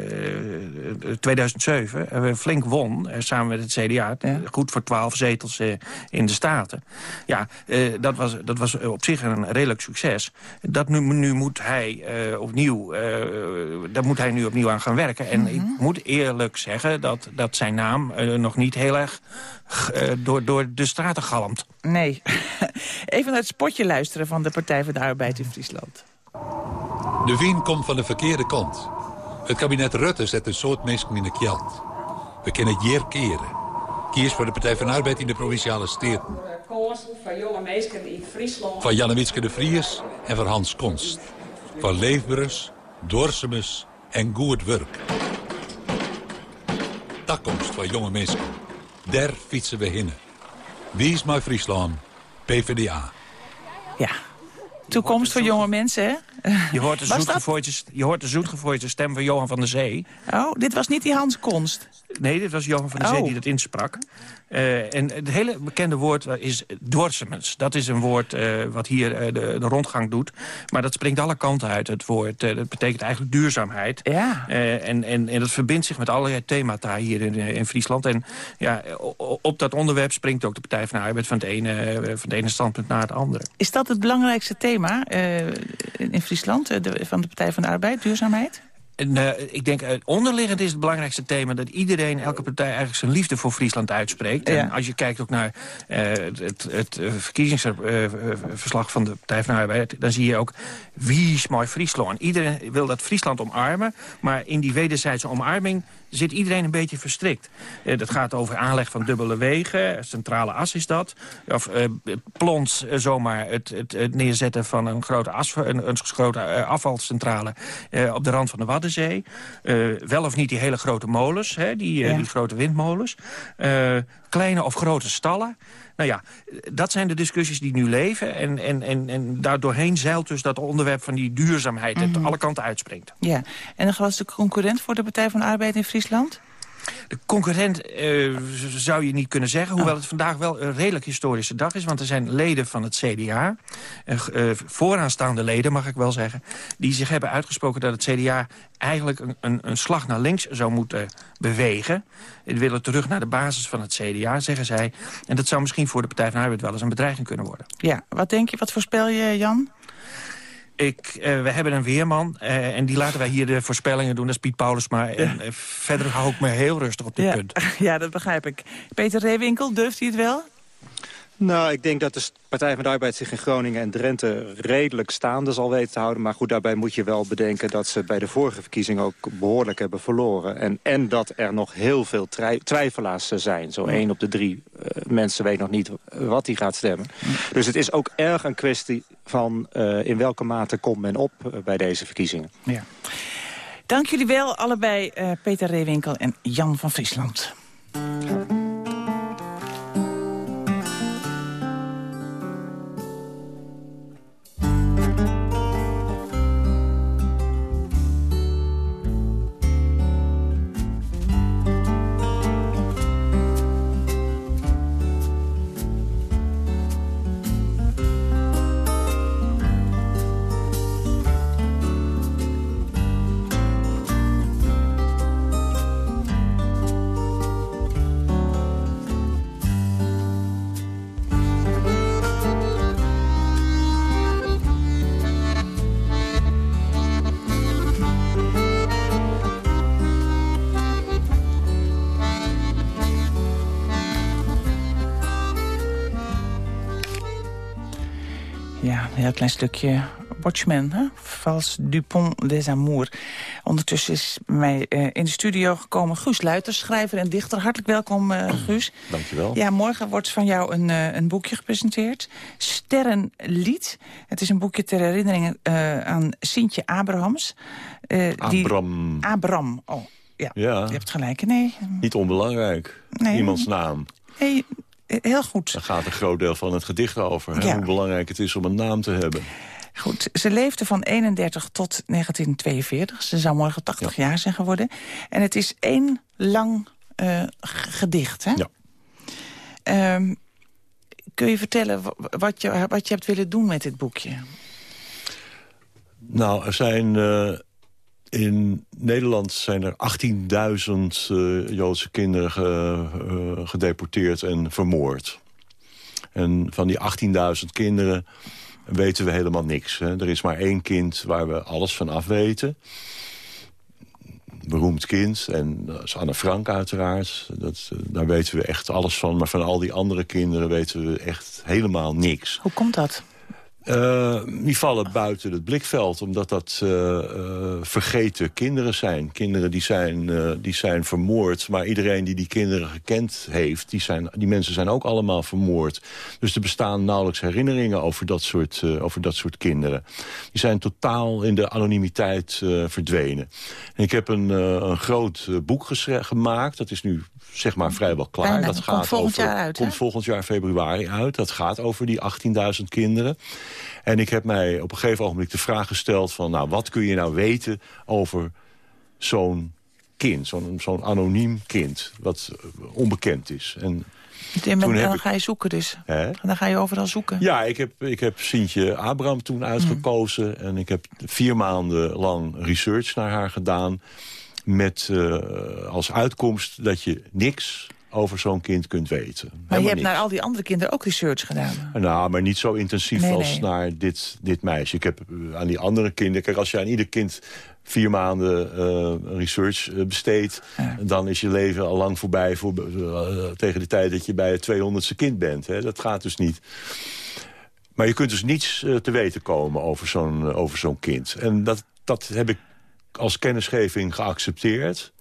2007 eh, flink won, samen met het CDA. Goed voor 12 zetels in de Staten. Ja, dat, was, dat was op zich een redelijk succes. Dat nu, nu moet hij opnieuw... daar moet hij nu opnieuw aan gaan werken. En ik moet eerlijk zeggen dat, dat zijn naam nog niet heel erg... door, door de straten galmt. Nee. Even naar het spotje luisteren van de Partij van de Arbeid in Friesland. De wien komt van de verkeerde kant. Het kabinet Rutte zet een soort mensen in de kjeld. We kennen het hier keren. Kies voor de Partij van de Arbeid in de provinciale steden. Van jonge mensen in Friesland. Van Janne Witske de Vries en van Hans Konst. Van Leefbrus, Dorsemus en Goed Werk. Takkomst van jonge mensen. Der fietsen we hinnen. Wie is mijn Friesland? PvdA. Ja. Toekomst voor jonge mensen, hè? Je hoort, de zoetgevoelige, je hoort de stem van Johan van der Zee. Oh, dit was niet die Hans Konst. Nee, dit was Johan van der Zee Oh. die dat insprak. Eh, en het hele bekende woord is dwarsemens. Dat is een woord eh, wat hier eh, de, de rondgang doet. Maar dat springt alle kanten uit, het woord. Eh, dat betekent eigenlijk duurzaamheid. Ja. Eh, en, en, en dat verbindt zich met allerlei themata hier in, eh, in Friesland. En ja, op dat onderwerp springt ook de Partij van de Arbeid... van het ene, eh, van het ene standpunt naar het andere. Is dat het belangrijkste thema eh, in Friesland eh, de- van de Partij van de Arbeid, duurzaamheid? En, eh, ik denk, eh, onderliggend is het belangrijkste thema... dat iedereen, elke partij eigenlijk zijn liefde voor Friesland uitspreekt. Ja. En als je kijkt ook naar eh, het, het, eh, verkiezingsverslag van de Partij van de Arbeid... dan zie je ook, wie is mooi Friesland? Iedereen wil dat Friesland omarmen... maar in die wederzijdse omarming zit iedereen een beetje verstrikt. Eh, dat gaat over aanleg van dubbele wegen, centrale as is dat. Of eh, plons eh, zomaar het, het, het neerzetten van een grote, as, een, een grote afvalcentrale op de rand van de Waddenzee. Wel of niet die hele grote molens, hè, die, Ja. die grote windmolens. Kleine of grote stallen. Nou ja, dat zijn de discussies die nu leven. En, en, en, en daardoorheen zeilt dus dat onderwerp van die duurzaamheid... het Mhm. alle kanten uitspringt. Ja. En de grootste concurrent voor de Partij van de Arbeid in Friesland? De concurrent eh, zou je niet kunnen zeggen. Hoewel het vandaag wel een redelijk historische dag is. Want er zijn leden van het CDA, eh, eh, vooraanstaande leden mag ik wel zeggen... die zich hebben uitgesproken dat het CDA eigenlijk een, een, een slag naar links zou moeten bewegen. Die willen terug naar de basis van het CDA, zeggen zij. En dat zou misschien voor de Partij van de Arbeid wel eens een bedreiging kunnen worden. Ja, wat denk je, wat voorspel je, Jan? Ik, eh, we hebben een weerman eh, en die laten wij hier de voorspellingen doen. Dat is Piet Paulusma. En eh, verder hou ik me heel rustig op dit ja. punt. Ja, dat begrijp ik. Peter Reewinkel, durft hij het wel? Nou, ik denk dat de Partij van de Arbeid zich in Groningen en Drenthe redelijk staande zal weten te houden. Maar goed, daarbij moet je wel bedenken dat ze bij de vorige verkiezingen ook behoorlijk hebben verloren. En, en dat er nog heel veel twijfelaars zijn. Zo één op de drie eh, mensen weet nog niet wat hij gaat stemmen. Dus het is ook erg een kwestie van eh, in welke mate komt men op eh, bij deze verkiezingen. Ja. Dank jullie wel, allebei eh, Peter Reewinkel en Jan van Friesland. Heel klein stukje Watchmen, hè? Vals Dupont des Amours. Ondertussen is mij uh, in de studio gekomen Guus Luiters, schrijver en dichter. Hartelijk welkom, uh, Guus. Dankjewel. Ja, morgen wordt van jou een, uh, een boekje gepresenteerd. Sterrenlied. Het is een boekje ter herinnering aan Sintje Abrahams. Abram. Die... Abram, oh. Ja, ja, je hebt gelijk. Nee. Niet onbelangrijk. Nee. Iemands naam. Nee, heel goed. Daar gaat een groot deel van het gedicht over. Hè? Ja. Hoe belangrijk het is om een naam te hebben. Goed, ze leefde van 31 tot 1942. Ze zou morgen 80 jaar zijn geworden. En het is één lang uh, gedicht, hè? Ja. Um, kun je vertellen wat je, wat je hebt willen doen met dit boekje? Nou, er zijn... Uh, in Nederland zijn er 18.000 uh, Joodse kinderen ge, uh, gedeporteerd en vermoord. En van die 18.000 kinderen weten we helemaal niks. Hè. Er is maar één kind waar we alles van af weten. Beroemd kind, en dat is Anne Frank uiteraard. Dat, daar weten we echt alles van. Maar van al die andere kinderen weten we echt helemaal niks. Hoe komt dat? Uh, die vallen buiten het blikveld, omdat dat uh, uh, vergeten kinderen zijn. Kinderen die zijn, die zijn vermoord, maar iedereen die die kinderen gekend heeft... Die, zijn, die mensen zijn ook allemaal vermoord. Dus er bestaan nauwelijks herinneringen over dat soort, over dat soort kinderen. Die zijn totaal in de anonimiteit verdwenen. En ik heb een, een groot boek gemaakt, dat is nu zeg maar vrijwel klaar. Bijna, dat gaat komt volgend over, jaar uit, Komt volgend jaar februari uit. Dat gaat over die 18.000 kinderen. En ik heb mij op een gegeven ogenblik de vraag gesteld van... nou, wat kun je nou weten over zo'n kind, zo'n zo'n anoniem kind... wat onbekend is. En en toen dan heb ik- ga je zoeken dus. Hè? Dan ga je overal zoeken. Ja, ik heb, ik heb Sintje Abraham toen uitgekozen. En ik heb vier maanden lang research naar haar gedaan. Met eh, als uitkomst dat je niks over zo'n kind kunt weten. Maar je Helemaal hebt niks. naar al die andere kinderen ook research gedaan. Nou, maar niet zo intensief Nee, als nee. naar dit, dit meisje. Ik heb eh, aan die andere kinderen... Kijk, als je aan ieder kind vier maanden eh, research eh, besteedt... dan is je leven al lang voorbij voor, tegen de tijd dat je bij het 200ste kind bent. Hè. Dat gaat dus niet. Maar je kunt dus niets te weten komen over zo'n over zo'n kind. En dat, dat heb ik als kennisgeving geaccepteerd.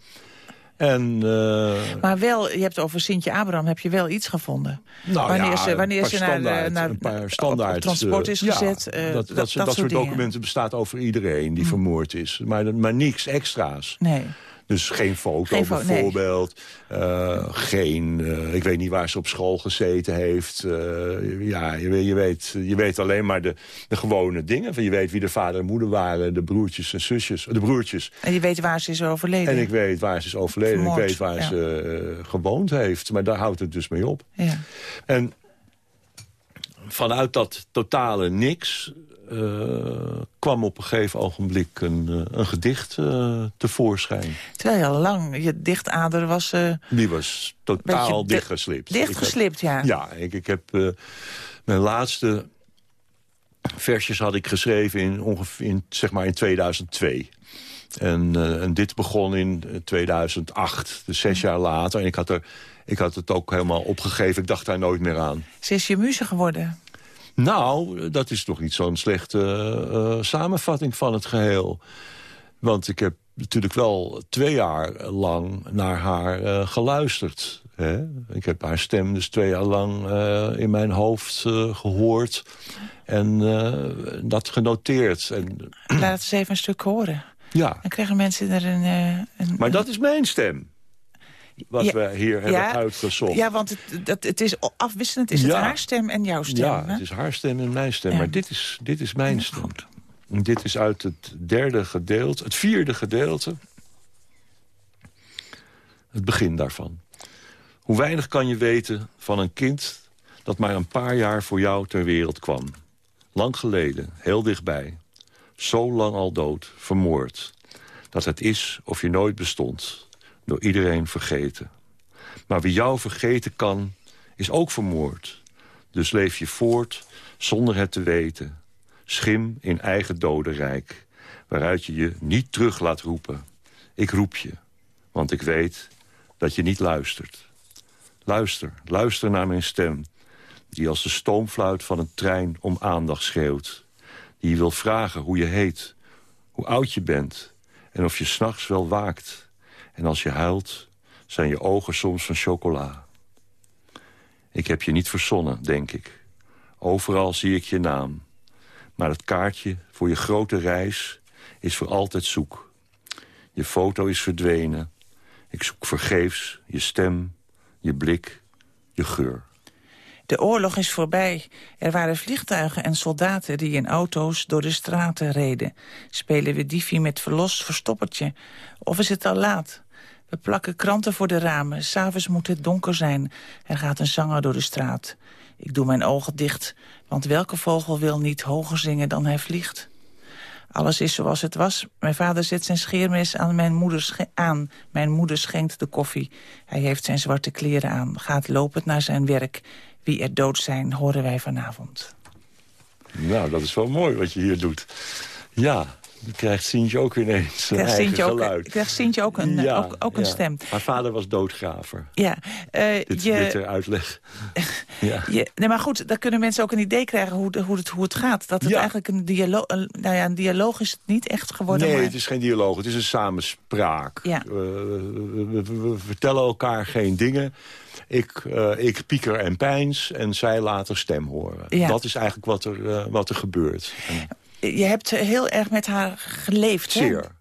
En, eh, Maar wel, je hebt over Sintje Abraham heb je wel iets gevonden. Nou wanneer ja, ze, wanneer ze naar, naar een paar standaard, transport is eh, ja, gezet. eh, dat, dat, dat, dat soort documenten bestaat over iedereen die vermoord is. Maar, maar niks extra's. Nee. Dus geen foto Geen fo- nee. bijvoorbeeld. Eh, geen, eh, ik weet niet waar ze op school gezeten heeft. Eh, ja, je, weet- je, weet, je weet alleen maar de, de gewone dingen. Van Je weet wie de vader en moeder waren, de broertjes en zusjes. De broertjes. En je weet waar ze is overleden. En ik weet waar ze is overleden. Vermoord, ik weet waar ja. ze gewoond heeft. Maar daar houdt het dus mee op. Ja. En vanuit dat totale niks kwam op een gegeven ogenblik een, eh, een gedicht eh, tevoorschijn. Terwijl je al lang, je dichtader was... eh, Die was totaal dichtgeslipt. dichtgeslipt, ja. Ja, ik, ik heb eh, mijn laatste versjes had ik geschreven in, ongeveer in, zeg maar in 2002. En, eh, en dit begon in eh, 2008, dus zes jaar later. En ik had, er, ik had het ook helemaal opgegeven. Ik dacht daar nooit meer aan. ze is je muze geworden. Nou, dat is toch niet zo'n slechte eh, eh, samenvatting van het geheel. Want ik heb natuurlijk wel twee jaar lang naar haar eh, geluisterd. Hè? Ik heb haar stem dus twee jaar lang eh, in mijn hoofd eh, gehoord. En eh, dat genoteerd. En, Laat eens even een stuk horen. ja, Dan krijgen mensen er een... eh, een maar dat is mijn stem. Wat Ja, we hier hebben uitgezocht. Ja, want het, dat, het is afwisselend. Is het haar stem en jouw stem? Ja, hè? het is haar stem en mijn stem. Maar dit is, dit is mijn stem. En dit is uit het derde gedeelte, het vierde gedeelte. Het begin daarvan. Hoe weinig kan je weten van een kind dat maar een paar jaar voor jou ter wereld kwam. Lang geleden, heel dichtbij. Zo lang al dood, vermoord. Dat het is of je nooit bestond. Door iedereen vergeten. Maar wie jou vergeten kan, is ook vermoord. Dus leef je voort zonder het te weten. Schim in eigen dodenrijk, waaruit je je niet terug laat roepen. Ik roep je, want ik weet dat je niet luistert. Luister, luister naar mijn stem, die als de stoomfluit van een trein om aandacht schreeuwt. Die je wil vragen hoe je heet, hoe oud je bent... en of je s'nachts wel waakt. En als je huilt, zijn je ogen soms van chocola. Ik heb je niet verzonnen, denk ik. Overal zie ik je naam. Maar het kaartje voor je grote reis is voor altijd zoek. Je foto is verdwenen. Ik zoek vergeefs je stem, je blik, je geur. De oorlog is voorbij. Er waren vliegtuigen en soldaten die in auto's door de straten reden. Spelen we diefie met verlost verstoppertje? Of is het al laat? We plakken kranten voor de ramen. S'avonds moet het donker zijn. Er gaat een zanger door de straat. Ik doe mijn ogen dicht, want welke vogel wil niet hoger zingen dan hij vliegt? Alles is zoals het was. Mijn vader zet zijn scheermes aan mijn moeder, aan. Mijn moeder schenkt de koffie. Hij heeft zijn zwarte kleren aan, gaat lopend naar zijn werk. Wie er dood zijn, horen wij vanavond. Nou, dat is wel mooi wat je hier doet. Ja, krijgt Sintje ook ineens een Krijgt eigen Sintje ook, geluid. krijgt Sintje ook een, Ja, ook, ook een ja. stem. Haar vader was doodgraver. Ja, eh, Dit, je, dit uitleg. ja. je, nee, maar goed, dan kunnen mensen ook een idee krijgen hoe, de- hoe, het, hoe het gaat. Dat het Ja. eigenlijk een dialoog... Nou ja, een dialoog is het niet echt geworden, Nee, maar... het is geen dialoog, het is een samenspraak. Ja. Eh, we, vertellen elkaar geen dingen. Ik, eh, ik pieker en pijns en zij laten stem horen. Dat is eigenlijk wat er, wat er gebeurt. En Je hebt heel erg met haar geleefd, hè? zeer.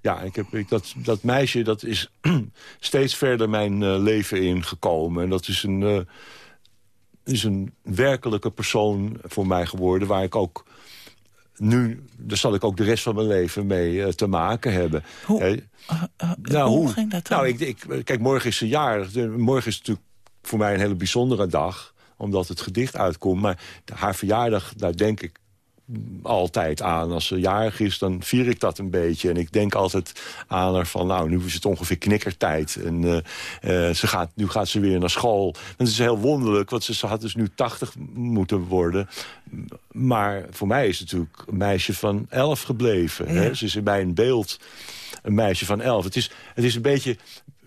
Ja, ik heb, ik, dat, dat meisje dat is steeds verder mijn eh, leven ingekomen. En dat is een, eh, is een werkelijke persoon voor mij geworden... waar ik ook nu, daar zal ik ook de rest van mijn leven mee eh, te maken hebben. Hoe, nou, hoe ging dat dan? Nou, ik, ik, kijk, morgen is ze jarig. De- Morgen is natuurlijk voor mij een hele bijzondere dag omdat het gedicht uitkomt. Maar haar verjaardag, daar denk ik altijd aan. Als ze jarig is, dan vier ik dat een beetje. En ik denk altijd aan haar van, nou, nu is het ongeveer knikkertijd. En eh, eh, ze gaat, nu gaat ze weer naar school. En het is heel wonderlijk, want ze, ze had dus nu 80 moeten worden. Maar voor mij is het natuurlijk een meisje van 11 gebleven. Hè? Ze is in mijn beeld een meisje van 11. Het is, het is een beetje...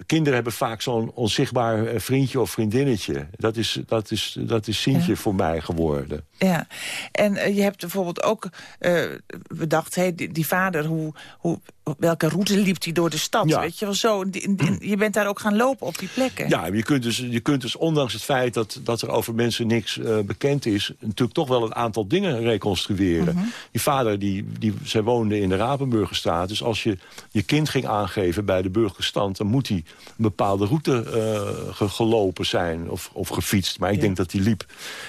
Kinderen hebben vaak zo'n onzichtbaar eh, vriendje of vriendinnetje. Dat is, dat is, dat is Sintje voor mij geworden. Ja, en eh, je hebt bijvoorbeeld ook eh, bedacht, hey, die, die vader, hoe, hoe, welke route liep hij door de stad? Ja. Weet je wel zo? Je bent daar ook gaan lopen op die plekken. Ja, je kunt dus, je kunt dus ondanks het feit dat, dat er over mensen niks eh, bekend is... natuurlijk toch wel een aantal dingen reconstrueren. Mhm. Die vader, die, die, zij woonde in de Rapenburgerstraat. Dus als je je kind ging aangeven bij de burgerstand... dan moet hij een bepaalde route ge- gelopen zijn of, of gefietst. Maar ik Ja. denk dat die liep.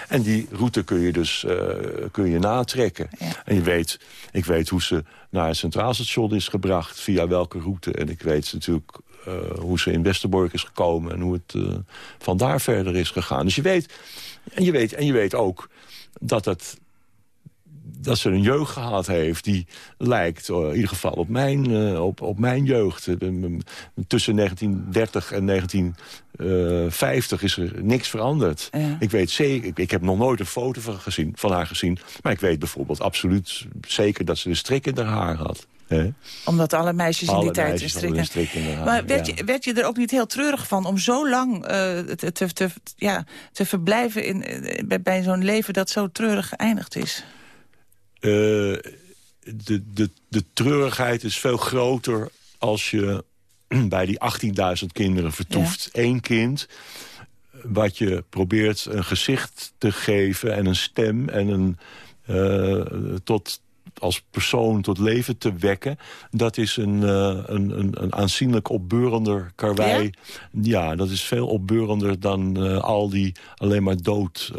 En die route kun je dus eh, kun je natrekken. En je weet, ik weet hoe ze naar het Centraal Station is gebracht... via welke route. En ik weet natuurlijk eh, hoe ze in Westerbork is gekomen... en hoe het eh, vandaar verder is gegaan. Dus je weet, en je weet, en je weet ook dat het dat ze een jeugd gehad heeft die lijkt eh, in ieder geval op mijn, eh, op, op mijn jeugd. Eh, Tussen 1930 en 1950 is er niks veranderd. Ja. Ik weet zeker, ik, ik heb nog nooit een foto van, gezien, van haar gezien... maar ik weet bijvoorbeeld absoluut zeker dat ze een strik in haar haar had. Omdat alle meisjes in die tijd een strik in haar Maar werd, ja. je, werd je er ook niet heel treurig van om zo lang te, te, te, ja, te verblijven in, bij, bij zo'n leven dat zo treurig geëindigd is? Eh, de, de, de treurigheid is veel groter als je bij die 18.000 kinderen vertoeft. Eén kind wat je probeert een gezicht te geven en een stem en een eh, tot als persoon tot leven te wekken... dat is een, eh, een, een, een aanzienlijk opbeurender karwei. Ja? dat is veel opbeurender dan al die alleen maar dood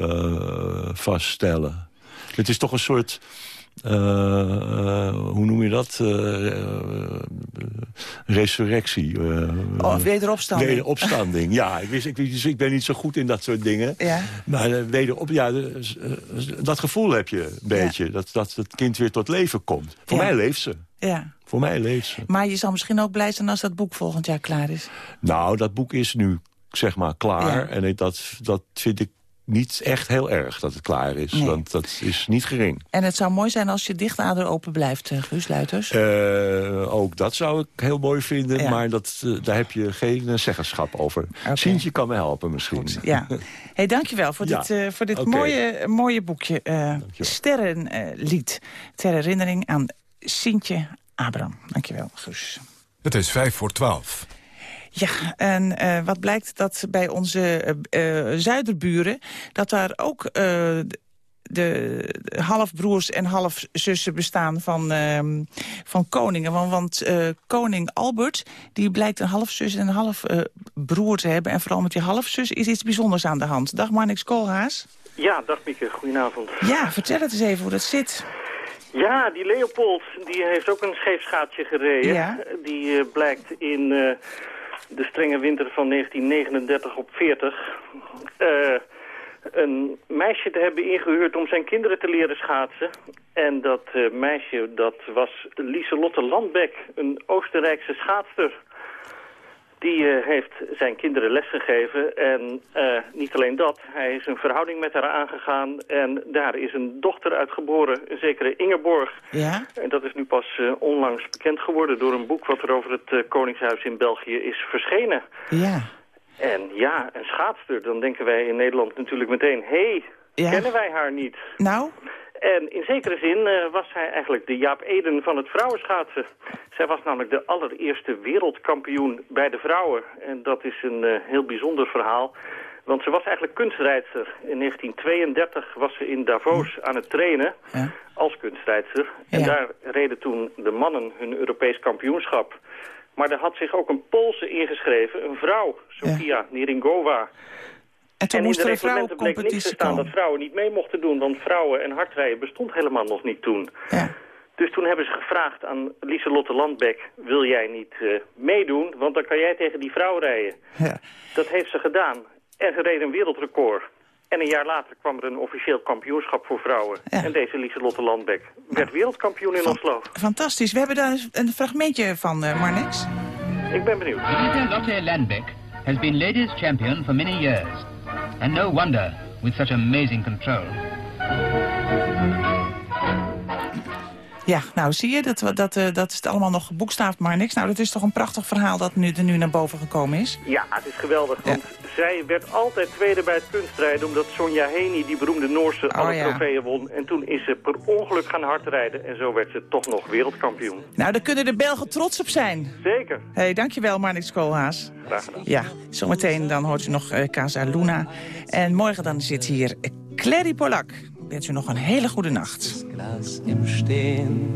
vaststellen. Het is toch een soort... eh, eh, hoe noem je dat? Eh, resurrectie. Oh, wederopstanding. Wederopstanding, ja. Ik, wist, ik, dus ik ben niet zo goed in dat soort dingen. Ja. Maar wederop, ja, dus, dat gevoel heb je een beetje. Dat, dat het kind weer tot leven komt. Voor Ja. mij leeft ze. Ja. Voor mij leeft ze. Maar je zal misschien ook blij zijn als dat boek volgend jaar klaar is. Nou, dat boek is nu zeg maar klaar. Ja. En dat, dat vind ik niet echt heel erg dat het klaar is. Nee. Want dat is niet gering. En het zou mooi zijn als je dichtader open blijft, uh, Guus Luiters. Uh, ook dat zou ik heel mooi vinden, Ja. maar dat, uh, daar heb je geen uh, zeggenschap over. Sintje kan me helpen misschien. Goed, ja. hey, dankjewel voor Ja. dit, uh, voor dit mooie, mooie boekje. Uh, Sterrenlied. ter herinnering aan Sintje Abraham. Dankjewel, Guus. Het is vijf voor twaalf. Ja, en uh, wat blijkt dat bij onze uh, zuiderburen... dat daar ook uh, de, halfbroers en halfzussen bestaan van, uh, van koningen. Want, want uh, koning Albert die blijkt een halfzus en een halfbroer te hebben. En vooral met die halfzus is iets bijzonders aan de hand. Dag Marnix Koolhaas. Ja, dag Mieke. Goedenavond. Ja, vertel het eens even hoe dat zit. Ja, die Leopold die heeft ook een scheepsgaatje gereden. Ja. Die uh, blijkt in uh, de strenge winter van 1939 op 40... Uh, een meisje te hebben ingehuurd om zijn kinderen te leren schaatsen. En dat uh, meisje, dat was Lieselotte Landbeck, een Oostenrijkse schaatster. Die uh, heeft zijn kinderen lesgegeven en uh, niet alleen dat, hij is een verhouding met haar aangegaan en daar is een dochter uitgeboren, een zekere Ingeborg. Ja? En dat is nu pas uh, onlangs bekend geworden door een boek wat er over het Koningshuis in België is verschenen. Ja. En ja, een schaatster, dan denken wij in Nederland natuurlijk meteen, hé, hey, ja. kennen wij haar niet? Nou? En in zekere zin uh, was zij eigenlijk de Jaap Eden van het vrouwenschaatsen. Zij was namelijk de allereerste wereldkampioen bij de vrouwen. En dat is een uh, heel bijzonder verhaal. Want ze was eigenlijk kunstrijdster. In 1932 was ze in Davos aan het trainen ja. als kunstrijdster. En Ja. daar reden toen de mannen hun Europees kampioenschap. Maar er had zich ook een Poolse ingeschreven, een vrouw, Sofia Niringova. En toen en in moest de er een reglementen bleek niks te vrouwencompetitie staan komen. dat vrouwen niet mee mochten doen, want vrouwen en hardrijden bestond helemaal nog niet toen. Ja. Dus toen hebben ze gevraagd aan Lieselotte Landbeck, wil jij niet eh, meedoen, want dan kan jij tegen die vrouw rijden. Ja. Dat heeft ze gedaan en ze reed een wereldrecord. En een jaar later kwam er een officieel kampioenschap voor vrouwen. En deze Lieselotte Landbeck werd wereldkampioen in Oslo. Fantastisch. We hebben daar een- fragmentje van, uh, Marnix. Ik ben benieuwd. Lotte Landbeck has been ladies champion for many years. And no wonder, with such amazing control. Ja, nou zie je, dat, dat, eh, dat is het allemaal nog geboekstaafd, maar niks. Nou, dat is toch een prachtig verhaal dat nu, er nu naar boven gekomen is. Ja, het is geweldig, want zij werd altijd tweede bij het kunstrijden... omdat Sonja Heni, die beroemde Noorse, alle Oh, ja. trofeeën won. En toen is ze per ongeluk gaan hardrijden en zo werd ze toch nog wereldkampioen. Nou, daar kunnen de Belgen trots op zijn. Zeker. Hé, hey, dankjewel, Marnix Koolhaas. Graag gedaan. Ja, zometeen dan hoort u nog eh, Casa Luna. En morgen dan zit hier Clary Polak. Wens u nog een hele goede nacht. Glas im Stehen.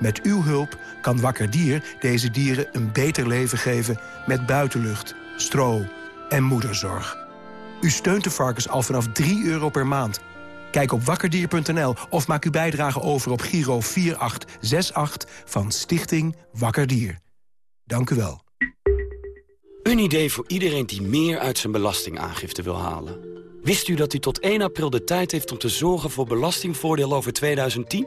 Met uw hulp kan Wakker Dier deze dieren een beter leven geven... met buitenlucht, stro en moederzorg. U steunt de varkens al vanaf 3 euro per maand. Kijk op wakkerdier.nl of maak uw bijdrage over op Giro 4868 van Stichting Wakker Dier. Dank u wel. Een idee voor iedereen die meer uit zijn belastingaangifte wil halen. Wist u dat u tot 1 april de tijd heeft om te zorgen voor belastingvoordeel over 2010?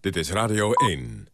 Dit is Radio 1.